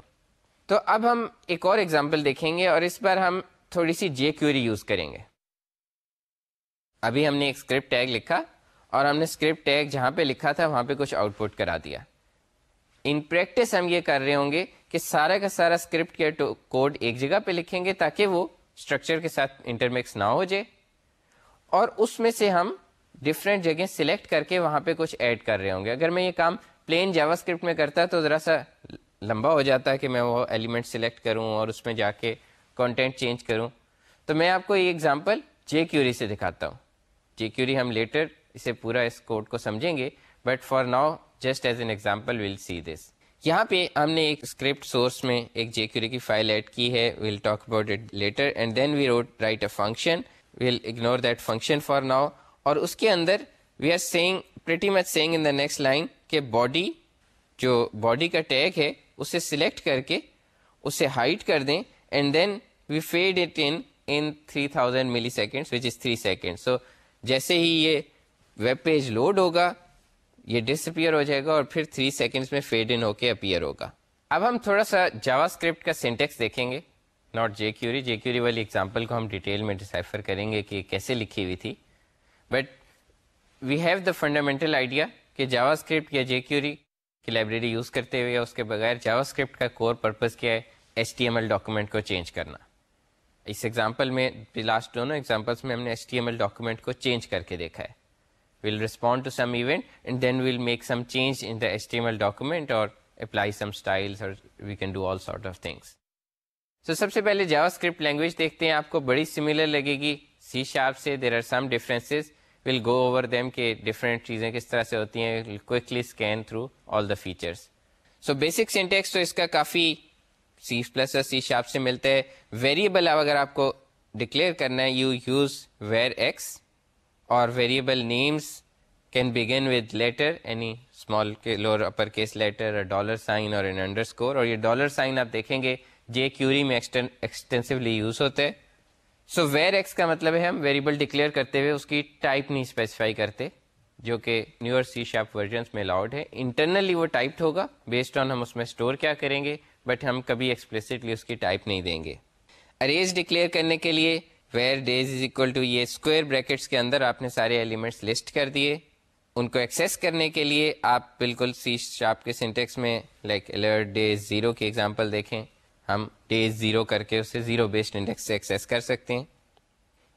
تو اب ہم ایک اور ایگزامپل دیکھیں گے اور اس بار ہم تھوڑی سی جے کیوری یوز کریں گے۔ ابھی ہم نے ایک اسکرپٹ ٹیگ لکھا اور ہم نے اسکرپٹ ٹیگ جہاں پہ لکھا تھا وہاں پہ کچھ آؤٹ پٹ کرا دیا۔ ان پریکٹس ہم یہ کر رہے ہوں گے کہ سارا کا سارا اسکرپٹ کے کوڈ ایک جگہ پہ لکھیں گے تاکہ وہ اسٹرکچر کے ساتھ انٹرمیکس نہ ہو جائے۔ اور اس میں سے ہم ڈفرینٹ جگہ سلیکٹ کر کے وہاں پہ کچھ ایڈ کر رہے ہوں گے۔ اگر میں یہ کام پلین جاوا اسکرپٹ میں کرتا تو ذرا سا لمبا ہو جاتا ہے کہ میں وہ ایلیمنٹ سلیکٹ کروں اور اس میں جا کے کانٹینٹ چینج کروں۔ تو میں آپ کو یہ ایگزامپل جے کیوری سے دکھاتا ہوں۔ جے کیوری ہم لیٹر اسے پورا اس کوڈ کو سمجھیں گے but for now just as an example will see this یہاں پہ ہم نے ایک اسکرپٹ سورس میں ایک جے کیوری کی فائل ایڈ کی ہے we'll talk about it later and then we wrote write a function we'll ignore that function for now اور اس کے اندر we are seeing pretty much seeing in the next line کہ باڈی جو باڈی کا ٹیگ ہے اسے سلیکٹ کر کے اسے ہائٹ کر دیں and then we fade it in in three thousand millisecond which is three second so جیسے ہی یہ ویب پیج لوڈ ہوگا، یہ ڈس اپیئر ہو جائے گا اور پھر تھری سیکنڈس میں فیڈ ان ہو کے اپیئر ہوگا. اب ہم تھوڑا سا جاوا اسکرپٹ کا سینٹیکس دیکھیں گے. Not jQuery jQuery والی ایگزامپل کو ہم ڈیٹیل میں ڈسائفر کریں گے کہ کیسے لکھی ہوئی تھی. But we have the fundamental idea کہ جاوا اسکرپٹ یا جے کیوری کی لائبریری یوز کرتے ہوئے، اس کے بغیر جاوا اسکرپٹ کا کور پرپز کیا ہے H T M L document کو چینج کرنا۔ اس ایگزامپل میں لاسٹ دونوں ایگزامپلس میں ہم نے H T M L document کو چینج کر کے دیکھا ہے۔ We'll respond to some event and then we'll make some change in the H T M L document اور اپلائی سم اسٹائلس اور we can do all sort of things so سب سے پہلے جاوا اسکرپٹ لینگویج دیکھتے ہیں۔ آپ کو بڑی سملر لگے گی۔ سی شارپ سے there are some differences we'll go over them کہ ڈفرینٹ چیزیں کس طرح سے ہوتی ہیں quickly scan through all the features so basic syntax تو اس کا کافی سی پلس اور سی شارپ سے ملتا ہے ویریبل اب اگر آپ کو ڈکلیئر کرنا ہے یو یوز ویئر ایکس اور variable names can begin with letter any small lower upper case letter dollar sign or an under score اور یہ ڈالر سائن آپ دیکھیں گے جے کیوری میں ایکسٹینسولی یوز ہوتے ہیں سو ویئر ایکس کا مطلب ہے ہم ویریبل ڈکلیئر کرتے ہوئے اس کی ٹائپ نہیں اسپیسیفائی کرتے، جو کہ نیور سی شاپ ورژنس میں الاؤڈ ہے۔ انٹرنلی وہ ٹائپڈ ہوگا بیسڈ آن ہم اس میں اسٹور کیا کریں گے بٹ ہم کبھی ایکسپلسٹلی اس کی ٹائپ نہیں دیں گے۔ اریز ڈکلیئر کرنے کے لیے var days is equal to یہ اسکوئر بریکٹس کے اندر آپ نے سارے ایلیمنٹس لسٹ کر دیے۔ ان کو ایکسیس کرنے کے لیے آپ بالکل سی شاپ کے سینٹیکس میں لائک الرٹ ڈیز زیرو کی ایگزامپل دیکھیں۔ ہم ڈیز زیرو کر کے اسے زیرو بیسڈ انڈیکس سے ایکسیس کر سکتے ہیں۔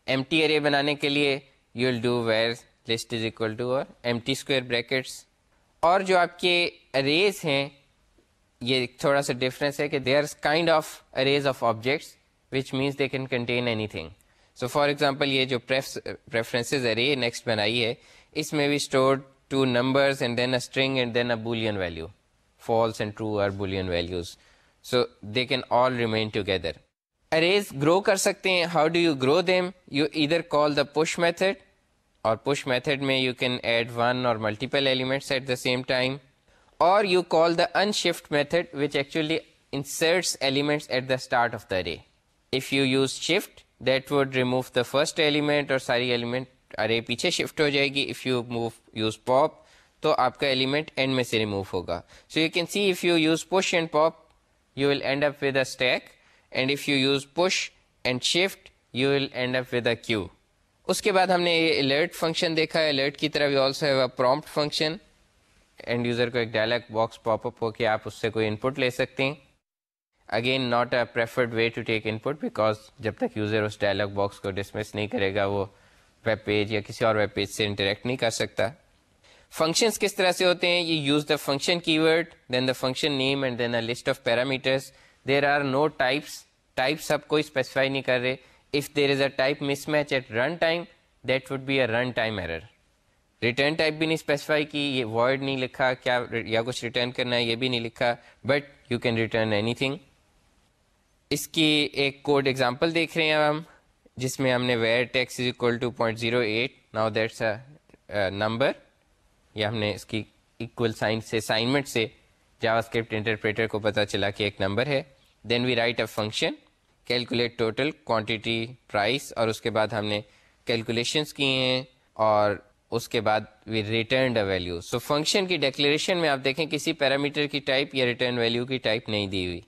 ایم ٹی ارے بنانے کے لیے you will do var list is equal to اور ایم ٹی اسکوئر بریکٹس اور جو آپ کے اریز ہیں، یہ تھوڑا سا ڈفرینس ہے کہ they are kind of arrays of objects which means they can contain anything so for example یہ جو پریفرنسز ارے نیکسٹ بنائی ہے، اس میں بھی store two numbers and then a string and then a boolean value false and true are boolean values so they can all remain together arrays grow کر سکتے ہیں how do you grow them you either call the push method اور پش میتھڈ میں you can add one or multiple elements at the same time or you call the unshift method which actually inserts elements at the start of the array if you use shift that would remove the first element اور ساری ایلیمنٹ ارے پیچھے شفٹ ہو جائے گی if you move use pop تو آپ کا ایلیمنٹ اینڈ میں سے ریموو ہوگا so you can see if you use push and pop you will end up with a stack and if you use push and shift you will end up with a queue اس کے بعد ہم نے یہ الرٹ فنکشن دیکھا ہے الرٹ کی طرح also have a prompt function and user کو ایک ڈائلیک باکس پاپ اپ ہو کے آپ اس سے کوئی ان پٹ لے سکتے ہیں again not a preferred way to take input because جب تک یوزر اس ڈائلیک باکس کو ڈسمس نہیں کرے گا وہ ویب پیج یا کسی اور ویب پیج سے انٹریکٹ نہیں کر سکتا فنکشنس کس طرح سے ہوتے ہیں یہ use the function keyword then the function name and then a list of parameters there are no types type سب کوئی اسپیسیفائی نہیں کر رہے if there is a type mismatch at run time that would be a run time error return type بھی نہیں اسپیسیفائی کی یہ ورڈ نہیں لکھا کیا یا کچھ ریٹرن کرنا ہے یہ بھی نہیں لکھا but you can return anything اس کی ایک کوڈ ایگزامپل دیکھ رہے ہیں ہم جس میں ہم نے var tax is equal to point zero eight now that's a number یا ہم نے اس کی اکول سائن سے اسائنمنٹ سے جاوا اسکرپٹ انٹرپریٹر کو پتا چلا کہ ایک نمبر ہے. Then we write a function calculate total quantity price اور اس کے بعد ہم نے کیلکولیشنس کی ہیں اور اس کے بعد we returned a value so function کی ڈیکلیریشن میں آپ دیکھیں کسی پیرامیٹر کی ٹائپ یا ریٹرن ویلو کی ٹائپ نہیں دی ہوئی.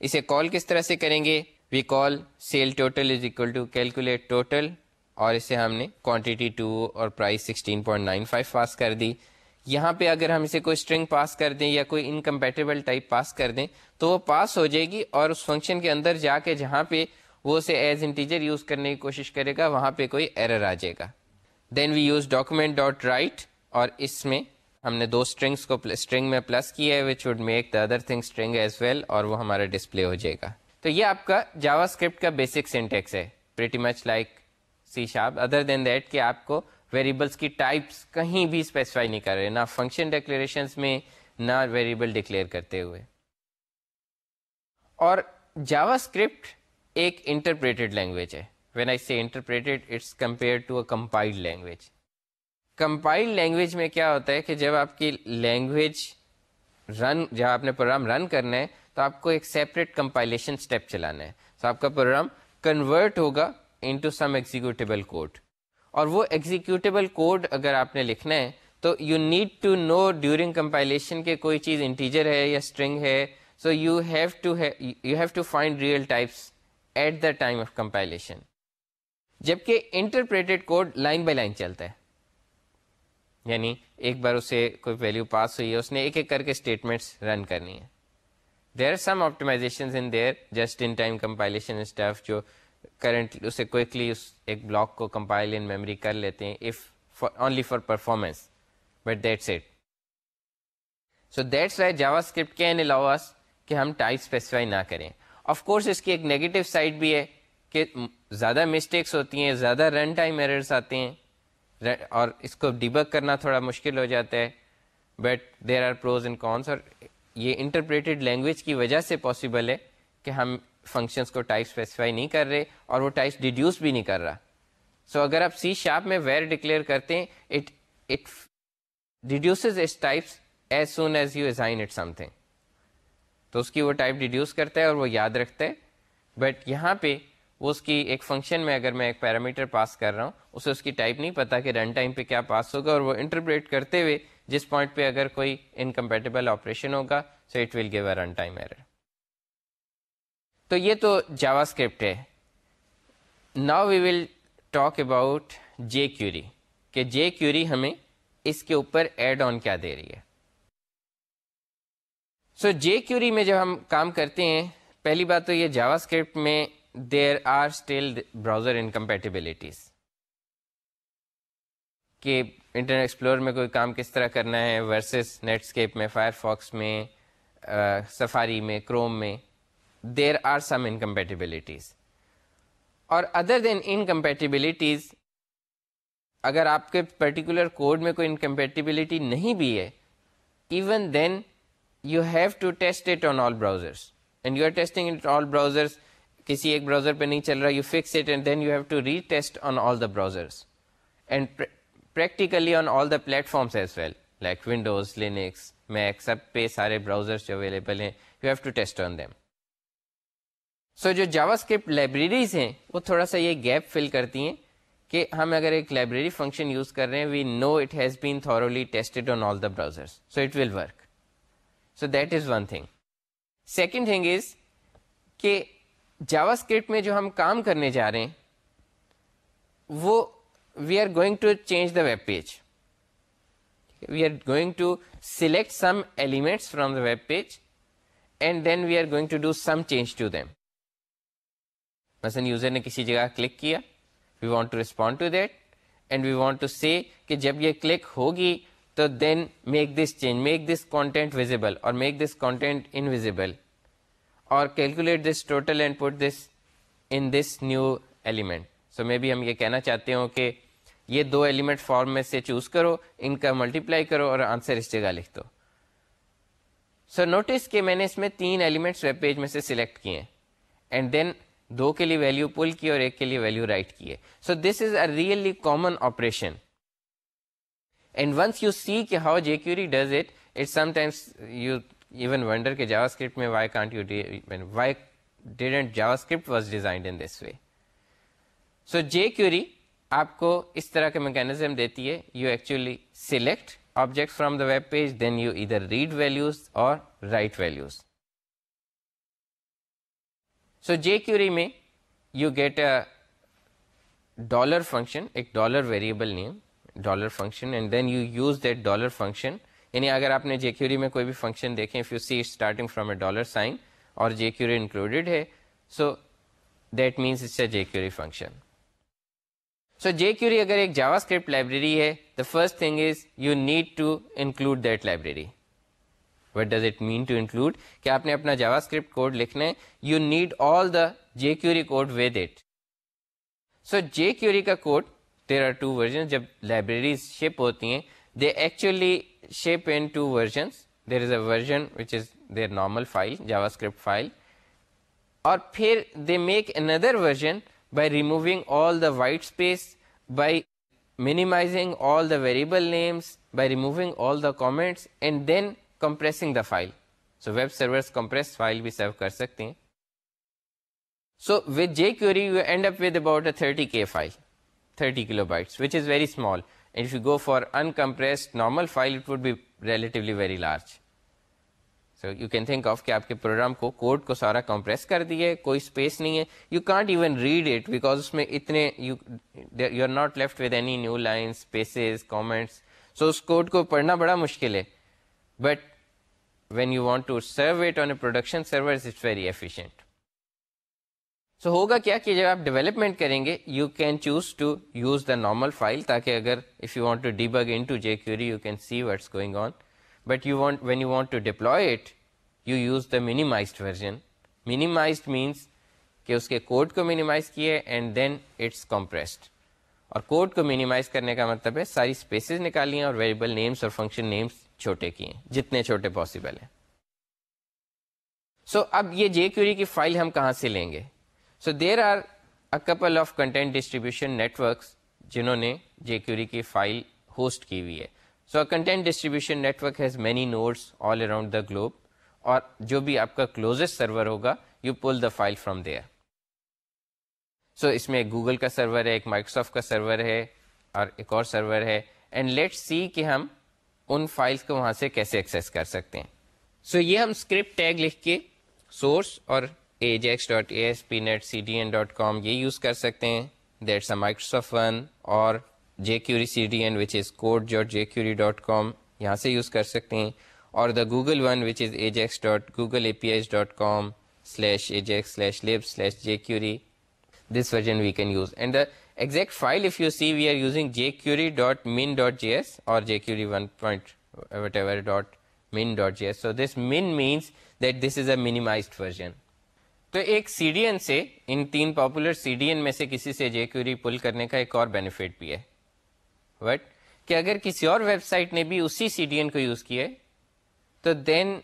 اسے کال کس طرح سے کریں گے؟ We call cell total is equal to calculate total اور اسے ہم نے کوانٹٹی ٹو اور price sixteen point nine five pass کر دی۔ یہاں پہ اگر ہم اسے کوئی اسٹرنگ پاس کر دیں یا کوئی انکمپیٹیبل ٹائپ پاس کر دیں تو وہ پاس ہو جائے گی اور اس فنکشن کے اندر جا کے جہاں پہ وہ اسے ایز انٹیجر یوز کرنے کی کوشش کرے گا، وہاں پہ کوئی ایرر آ جائے گا۔ Then we use document dot write اور اس میں ہم نے دو اسٹرنگس کو اسٹرنگ میں پلس کیا ہے which would make the other thing string as well اور وہ ہمارا ڈسپلے ہو جائے گا۔ تو یہ آپ کا جاوا اسکرپٹ کا بیسک سینٹیکس ہے۔ Pretty much like C sharp other than that کہ آپ کو ویریبلس کی ٹائپس کہیں بھی اسپیسیفائی نہیں کر رہے، نہ فنکشن ڈیکلیریشنس میں، نہ ویریبل ڈکلیئر کرتے ہوئے۔ اور جاوا اسکرپٹ ایک انٹرپریٹڈ لینگویج ہے۔ When I say interpreted it's compare to a compiled language compiled language میں کیا ہوتا ہے کہ جب آپ کی لینگویج رن جب آپ نے پروگرام رن کرنا ہے، تو آپ کو ایک سیپریٹ کمپائلیشن اسٹیپ چلانا ہے۔ تو آپ کا پروگرام کنورٹ ہوگا انٹو سم ایگزیکیوٹیبل کوڈ اور وہ ایگزیکیوٹیبل کوڈ اگر آپ نے لکھنا ہے، تو you need to know during compilation کے کوئی چیز انٹیجر ہے یا اسٹرنگ ہے۔ So you have to you have to find real types at the time of compilation جبکہ interpreted code line by line چلتا ہے۔ یعنی ایک بار اسے کوئی ویلو پاس ہوئی ہے، اس نے ایک ایک کر کے اسٹیٹمنٹس رن کرنی ہے there are some optimization in there just in time compilation stuff جو کرنٹ اسے کوئکلی اس ایک بلاک کو کمپائل ان میموری کر لیتے ہیں if only for performance but that's it so that's why JavaScript can allow us کہ ہم ٹائپ اسپیسیفائی نہ کریں. آف کورس اس کی ایک نیگیٹو سائڈ بھی ہے کہ زیادہ مسٹیکس ہوتی ہیں، زیادہ رن ٹائم ایررس آتے ہیں اور اس کو ڈیبک کرنا تھوڑا مشکل ہو جاتا ہے. But there are pros and cons اور یہ انٹرپریٹڈ لینگویج کی وجہ سے پاسبل ہے کہ ہم فنکشنس کو ٹائپ اسپیسیفائی نہیں کر رہے اور وہ ٹائپس ڈیڈیوس بھی نہیں کر رہا۔ سو so, اگر آپ سی شارپ میں ویئر ڈکلیئر کرتے ہیں it it deduces its types as soon as you assign it something تو اس کی وہ ٹائپ ڈیڈیوس کرتا ہے اور وہ یاد رکھتا ہے۔ بٹ یہاں پہ وہ اس کی ایک فنکشن میں اگر میں ایک پیرامیٹر پاس کر رہا ہوں اسے اس کی ٹائپ نہیں پتا کہ رن ٹائم پہ کیا پاس ہوگا اور وہ انٹرپریٹ کرتے ہوئے جس پوائنٹ پہ اگر کوئی انکمپیٹیبل آپریشن ہوگا so it will give a run time error تو یہ تو جاوا اسکرپٹ ہے۔ Now we will talk about jQuery کہ جے کیوری ہمیں اس کے اوپر ایڈ آن کیا دے رہی ہے۔ سو جے کیوری میں جب ہم کام کرتے ہیں، پہلی بات تو یہ جاوا اسکرپٹ میں there are still browser incompatibilities کہ انٹرنیٹ ایکسپلور میں کوئی کام کس طرح کرنا ہے ورسز نیٹ اسکیپ میں فائر فاکس میں سفاری میں کروم میں۔ دیر آر سم انکمپیٹیبلٹیز اور ادر دین انکمپیٹیبلٹیز اگر آپ کے پرٹیکولر کوڈ میں کوئی انکمپیٹیبلٹی نہیں بھی ہے even then you have to test it on all browsers and you are testing it all browsers کسی ایک براؤزر پہ نہیں چل رہا you fix it and then you have to retest on all the browsers and practically on all the platforms as well like Windows Linux Mac سب پہ سارے براؤزرس جو اویلیبل ہیں you have to test on them so جو جاوا اسکرپٹ لائبریریز ہیں، وہ تھوڑا سا یہ گیپ فل کرتی ہیں کہ ہم اگر ایک لائبریری فنکشن یوز کر رہے ہیں we know it has been thoroughly tested on all the browsers so it will work so that is one thing second thing is کہ جاوا اسکرپٹ میں جو ہم کام کرنے جا رہے ہیں، وہ we are going to change the web page we are going to select some elements from the web page and then we are going to do some change to them مثلاً یوزر نے کسی جگہ کلک کیا we want to respond to that and we want to see کہ جب یہ کلک ہوگی تو then make this change make this content visible اور میک دس کانٹینٹ انویزیبل اور calculate this total and put this in this new element so میں بھی ہم یہ کہنا چاہتے ہوں کہ یہ دو ایلیمنٹ فارم میں سے چوز کرو، ان کا ملٹیپلائی کرو اور آنسر اس جگہ لکھ دو۔ سو نوٹس کہ میں نے اس میں تین ایلیمنٹس ویب پیج میں سے سلیکٹ کیے ہیں۔ اینڈ دین دو کے لیے ویلو پل کی اور ایک کے لیے ویلو رائٹ کی ہے۔ So this is a really common operation and once you see کہ how jQuery does it it sometimes you even wonder کے جاوا اسکرپٹ میں why can't you why didn't JavaScript was designed in this way so jQuery آپ کو اس طرح کے میکینزم دیتی ہے you actually select object from the web page then you either read values or write values so jQuery میں you get a dollar function ایک dollar variable name dollar function and then you use that dollar function یعنی اگر آپ نے جے کیوری میں کوئی بھی فنکشن دیکھیں if you see starting from a dollar sign اور جے کیوری انکلوڈیڈ ہے so that means it's a jQuery function so jQuery اگر ایک جاوا اسکرپٹ لائبریری ہے the first thing is you need to include that library what does it mean to include کہ آپ نے اپنا جاوا اسکرپٹ کوڈ لکھنا ہے. You need all the jQuery code with it so J query کا code there are two version جب لائبریریز شپ ہوتی ہیں they actually ship in two versions there is a version which is their normal file JavaScript file اور پھر they make another version by removing all the white space by minimizing all the variable names by removing all the comments and then compressing the file so web server compress file بھی سرو کر سکتے ہیں. So with jQuery you end up with about a thirty K file thirty kilobytes which is very small and you go for uncompress normal file it would be relatively very large so you can think of کہ آپ کے پروگرام کو کوڈ کو سارا کمپریس کر دیے کوئی اسپیس نہیں ہے you can't even read it because اس میں اتنے you you are not left with any new lines comments so us code کو پڑھنا بڑا مشکل ہے but when you want to serve it on a production server it's very efficient so ہوگا کیا کہ جب آپ ڈیولپمنٹ کریں گے you can choose to use the normal file تاکہ اگر if you want to debug into jQuery you can see what's going on but you want when you want to deploy it you use the minimized version minimized means کہ اس کے کوڈ کو مینیمائز کیے اینڈ دین اٹس کمپریسڈ اور کوڈ کو مینیمائز کرنے کا مطلب ہے ساری اسپیسیز نکالی ہیں اور ویریبل نیمس اور فنکشن نیمس چھوٹے کیے جتنے چھوٹے پاسبل ہیں۔ سو so, اب یہ جے کیوری کی فائل ہم کہاں سے لیں گے؟ So there are a couple of content distribution networks جنہوں نے جے کیوری کی فائل ہوسٹ کی ہوئی ہے۔ So content distribution network has many nodes all around the globe اور جو بھی آپ کا کلوزسٹ سرور ہوگا you pull the file from there so اس میں ایک گوگل کا سرور ہے ایک مائکروسافٹ کا سرور ہے اور ایک اور سرور ہے۔ اینڈ لیٹ سی کہ ہم ان فائلس کو وہاں سے کیسے ایکسیس کر سکتے ہیں؟ سو so یہ ہم اسکرپٹ ٹیگ لکھ کے سورس اور x dot A S P net C D N dot com یہ یوز کر سکتے ہیں۔ دیٹس اے مائکروسافٹ ون اور jQuery C D N which is code dot jQuery dot com یہاں سے یوز کر سکتے ہیں۔ اور the Google one which is ajax dot Google A P S dot com slash ajax slash lib slash jQuery this version we can use and the exact file if you see we are using jQuery dot min dot J S اور jQuery one point whatever dot min dot J S so this min means that this is a minimized version تو ایک سی ڈی این سے ان تین پاپولر سی ڈی این میں سے کسی سے جے کیوری پل کرنے کا ایک اور بینیفٹ بھی ہے. وٹ کہ اگر کسی اور ویب سائٹ نے بھی اسی سی ڈی این کو یوز کیا ہے، تو دین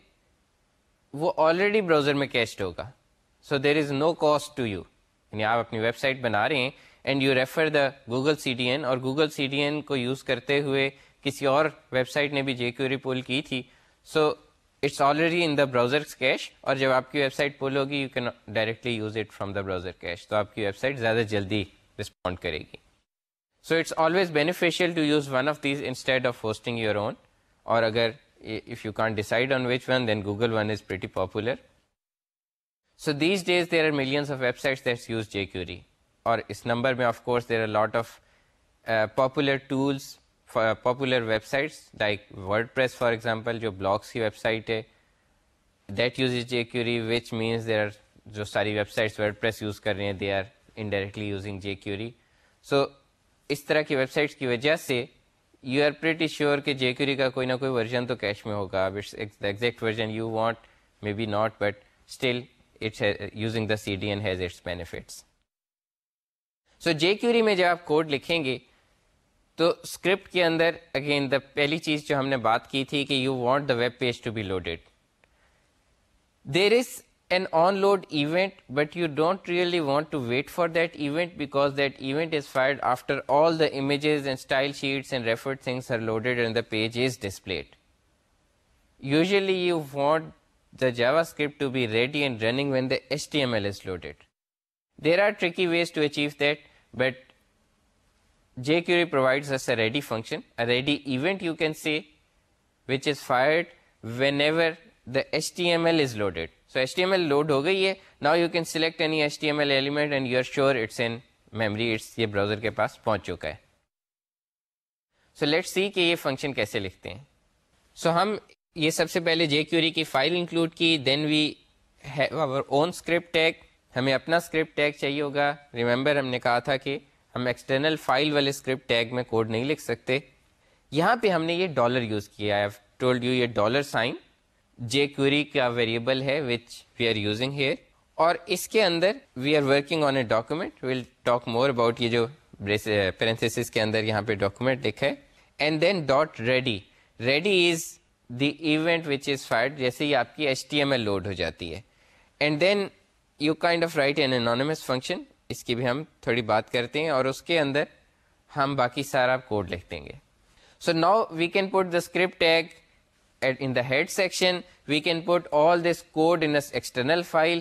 وہ آلریڈی براؤزر میں کیسٹ ہوگا. So there is no cost to you یعنی آپ اپنی ویب سائٹ بنا رہے ہیں and you refer the Google C D N اور گوگل سی ڈی این کو یوز کرتے ہوئے کسی اور ویب سائٹ نے بھی جے کیوری پول کی تھی so it's already in the browser cache اور جب آپ کی ویب سائٹ پول ہوگی you can directly use it from the browser cache تو آپ کی ویب سائٹ زیادہ جلدی رسپونڈ کرے گی so it's always beneficial to use one of these instead of hosting your own اور اگر if you can't decide on which one, then Google one is pretty popular. So these days there are millions of websites that use jQuery. اور اس نمبر میں of course there are lot of popular tools popular websites like WordPress for example جو بلاگس کی ویب سائٹ ہے. That uses jQuery which means there are جو ساری web sites WordPress use کر رہے ہیں they are indirectly using jQuery so اس طرح کی ویب سائٹس کی وجہ سے یو آر پریٹی شیور کہ جے کیوری کا کوئی نہ کوئی ورژن تو کیش میں ہوگا. Exact version you want may be not but still it's using the C D N has its benefits جے میں جب آپ کوڈ لکھیں گے، تو اسکرپٹ کے اندر اگین دا پہلی چیز جو ہم نے بات کی تھی کہ you want the web page to be loaded there is an onload event but you don't really want to wait for don't because don't is fire after all this and style sheets page is displayed usually you want the G ready and running when داڈیڈ there are tricky ways to achieve that tricky ways to achieve that, but jQuery provides us a ready function, a ready event you can say, which is fired whenever the HTML is loaded. So H T M L load ہو گئی ہے now you can select any H T M L element and you are sure it's in memory it's یہ براؤزر کے پاس پہنچ چکا ہے سو لیٹ سی کہ یہ فنکشن کیسے لکھتے ہیں سو so ہم یہ سب سے پہلے جے کیوری کی فائل انکلوڈ کی then we have our own script tag ہمیں اپنا اسکرپٹ ٹیگ چاہیے ہوگا۔ ریمبر ہم نے کہا تھا کہ ہم ایکسٹرنل فائل والے اسکرپٹ ٹیگ میں کوڈ نہیں لکھ سکتے۔ یہاں پہ ہم نے یہ ڈالر یوز کیا۔ ہے ٹولڈ یو یہ ڈالر سائن جے کیوری کا ویریبل ہے which we are using here اور اس کے اندر we are working on a document will talk more about یہ جو پیرنتھس eh, کے اندر یہاں پہ ڈاکومنٹ لکھا ہے۔ And then dot ready ready is the event which is fired جیسے ہی آپ کی H T M L load ہو جاتی ہے۔ And then you kind of write an anonymous function اس کی بھی ہم تھوڑی بات کرتے ہیں اور اس کے اندر ہم باقی سارا کوڈ لکھ دیں گے so now we can put the script tag in the head section we can put all this code in external file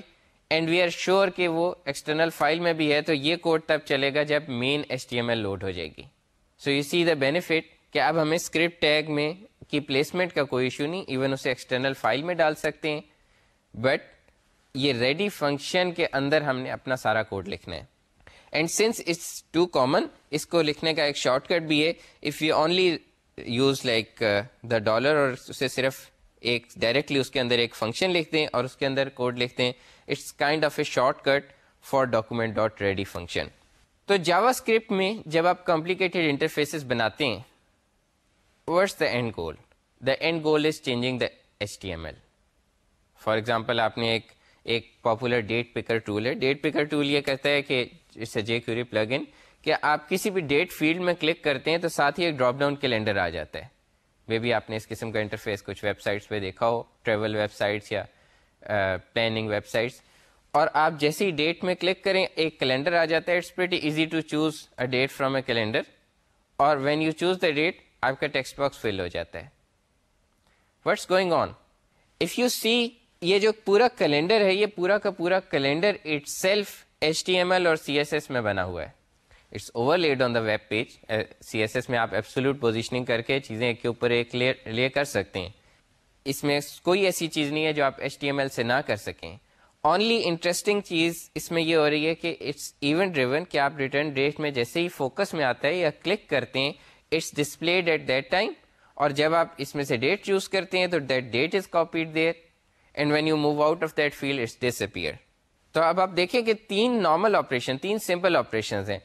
and we are sure کہ وہ ایکسٹرنل فائل میں بھی ہے تو یہ کوڈ تب چلے گا جب main H T M L load ہو جائے گی so you see the benefit کہ اب ہمیں اسکرپٹ ٹیگ میں کی پلیسمنٹ کا کوئی ایشو نہیں ایون اسے ایکسٹرنل فائل میں ڈال سکتے ہیں بٹ یہ ریڈی فنکشن کے اندر ہم نے اپنا سارا کوڈ لکھنا ہے۔ And since it's too common اس کو لکھنے کا ایک شارٹ کٹ بھی ہے۔ If you only use like the dollar اور اسے صرف ایک ڈائریکٹلی اس کے اندر ایک فنکشن لکھتے ہیں اور اس کے اندر کوڈ لکھتے ہیں۔ It's kind of a shortcut for document dot ready function تو جاوا اسکرپٹ میں جب آپ کمپلیکیٹڈ انٹرفیسز بناتے ہیں versus the end goal the end goal is changing the H T M L for example آپ نے ایک ایک پاپولر ڈیٹ پکر ٹول ہے۔ ڈیٹ پکر ٹول یہ کہتا ہے کہ اس جے کیوری پلگ ان کہ آپ کسی بھی ڈیٹ فیلڈ میں کلک کرتے ہیں تو ساتھ ہی ایک ڈراپ ڈاؤن کیلنڈر آ جاتا ہے۔ مے بھی آپ نے اس قسم کا انٹرفیس کچھ ویب سائٹس پہ دیکھا ہو ٹریول ویب سائٹس یا پلاننگ ویب سائٹس اور آپ جیسی ڈیٹ میں کلک کریں، ایک کیلنڈر آ جاتا ہے۔ It's pretty easy to choose a date from a calendar اور when you choose the date آپ کا ٹیکسٹ باکس فل ہو جاتا ہے۔ What's going on if you see یہ جو پورا کیلنڈر ہے، یہ پورا کا پورا calendar itself H T M L اور سی ایس ایس میں بنا ہوا ہے۔ It's overlaid on the web page C S S میں آپ ایبسولوٹ پوزیشننگ کر کے چیزیں ایک کے اوپر ایک لے کر سکتے ہیں۔ اس میں کوئی ایسی چیز نہیں ہے جو آپ ایچ ٹی ایم ایل سے نہ کر سکیں۔ اونلی انٹرسٹنگ چیز اس میں یہ ہو رہی ہے کہ اٹس ایونٹ ڈریون کہ آپ ریٹرن ڈیٹ میں جیسے ہی فوکس میں آتا ہے یا کلک کرتے ہیں it's displayed at that time اور جب آپ اس میں سے ڈیٹ چوز کرتے ہیں تو that date is copied there and when you move out of that field it's disappear تو اب آپ دیکھیں کہ تین نارمل آپریشن تین سمپل آپریشن ہیں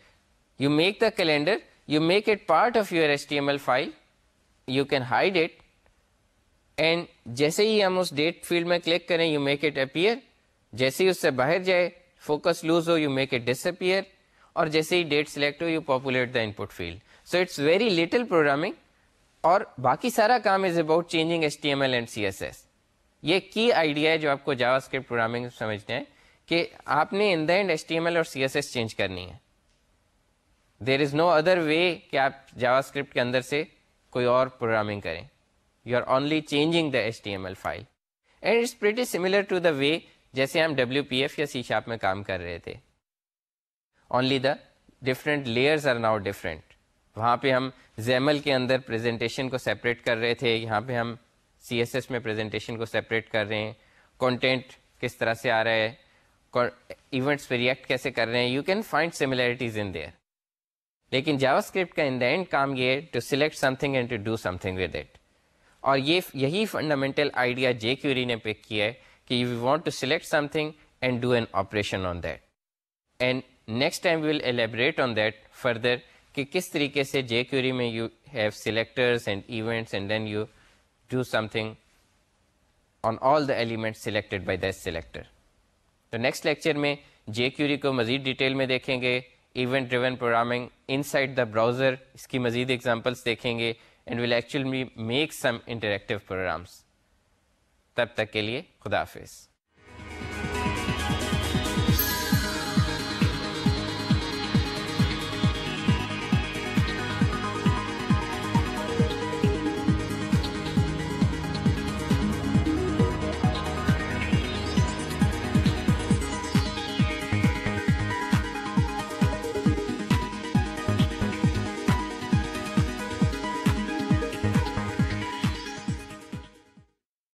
you make the calendar you make it part of your S T M L file you can hide it and جیسے ہی ہم اس ڈیٹ فیلڈ میں کلک کریں یو میک اٹ اپیئر جیسے ہی اس سے باہر جائے فوکس لوز ہو you make it disappear اور جیسے ہی date select who you populate the input field so it's very little programming اور باقی سارا کام is about changing S T M L and C S S یہ کی آئیڈیا ہے جو آپ کو جاوا اسکرپٹ پروگرامنگ سمجھتے ہیں کہ آپ نے in the end S T M L اور سی ایس ایس چینج کرنی ہے۔ There is no other way کہ آپ جاوا اسکرپٹ کے اندر سے کوئی اور پروگرامنگ کریں۔ You are only changing the H T M L file and it's pretty similar to the way جیسے ہم ڈبلو پی ایف یا سی شاپ میں کام کر رہے تھے۔ Only the different layers are now different وہاں پہ ہم زیمل کے اندر پریزنٹیشن کو سیپریٹ کر رہے تھے، یہاں پہ ہم سی ایس ایس میں پریزنٹیشن کو سیپریٹ کر رہے ہیں. کانٹینٹ کس طرح سے آ رہا ہے؟ ایونٹس پہ ریئیکٹ کیسے کر رہے ہیں؟ You can find similarities in there لیکن جاوا اسکرپٹ کا ان دا اینڈ کام یہ to select something and to do something with it اور یہ یہی فنڈامنٹل آئیڈیا جے کیوری نے پک کیا ہے کہ you want to select something and do an operation on that and next time will elaborate on that further کہ کس طریقے سے جے کیوری میں you have selectors and events and then you do something on all the element selected by this selector تو نیکسٹ لیکچر میں جے کیوری کو مزید ڈیٹیل میں دیکھیں گے event driven programming inside the browser اس کی مزید ایگزامپلس دیکھیں گے and will actually make some interactive programs تب تک کے لیے خدا حافظ.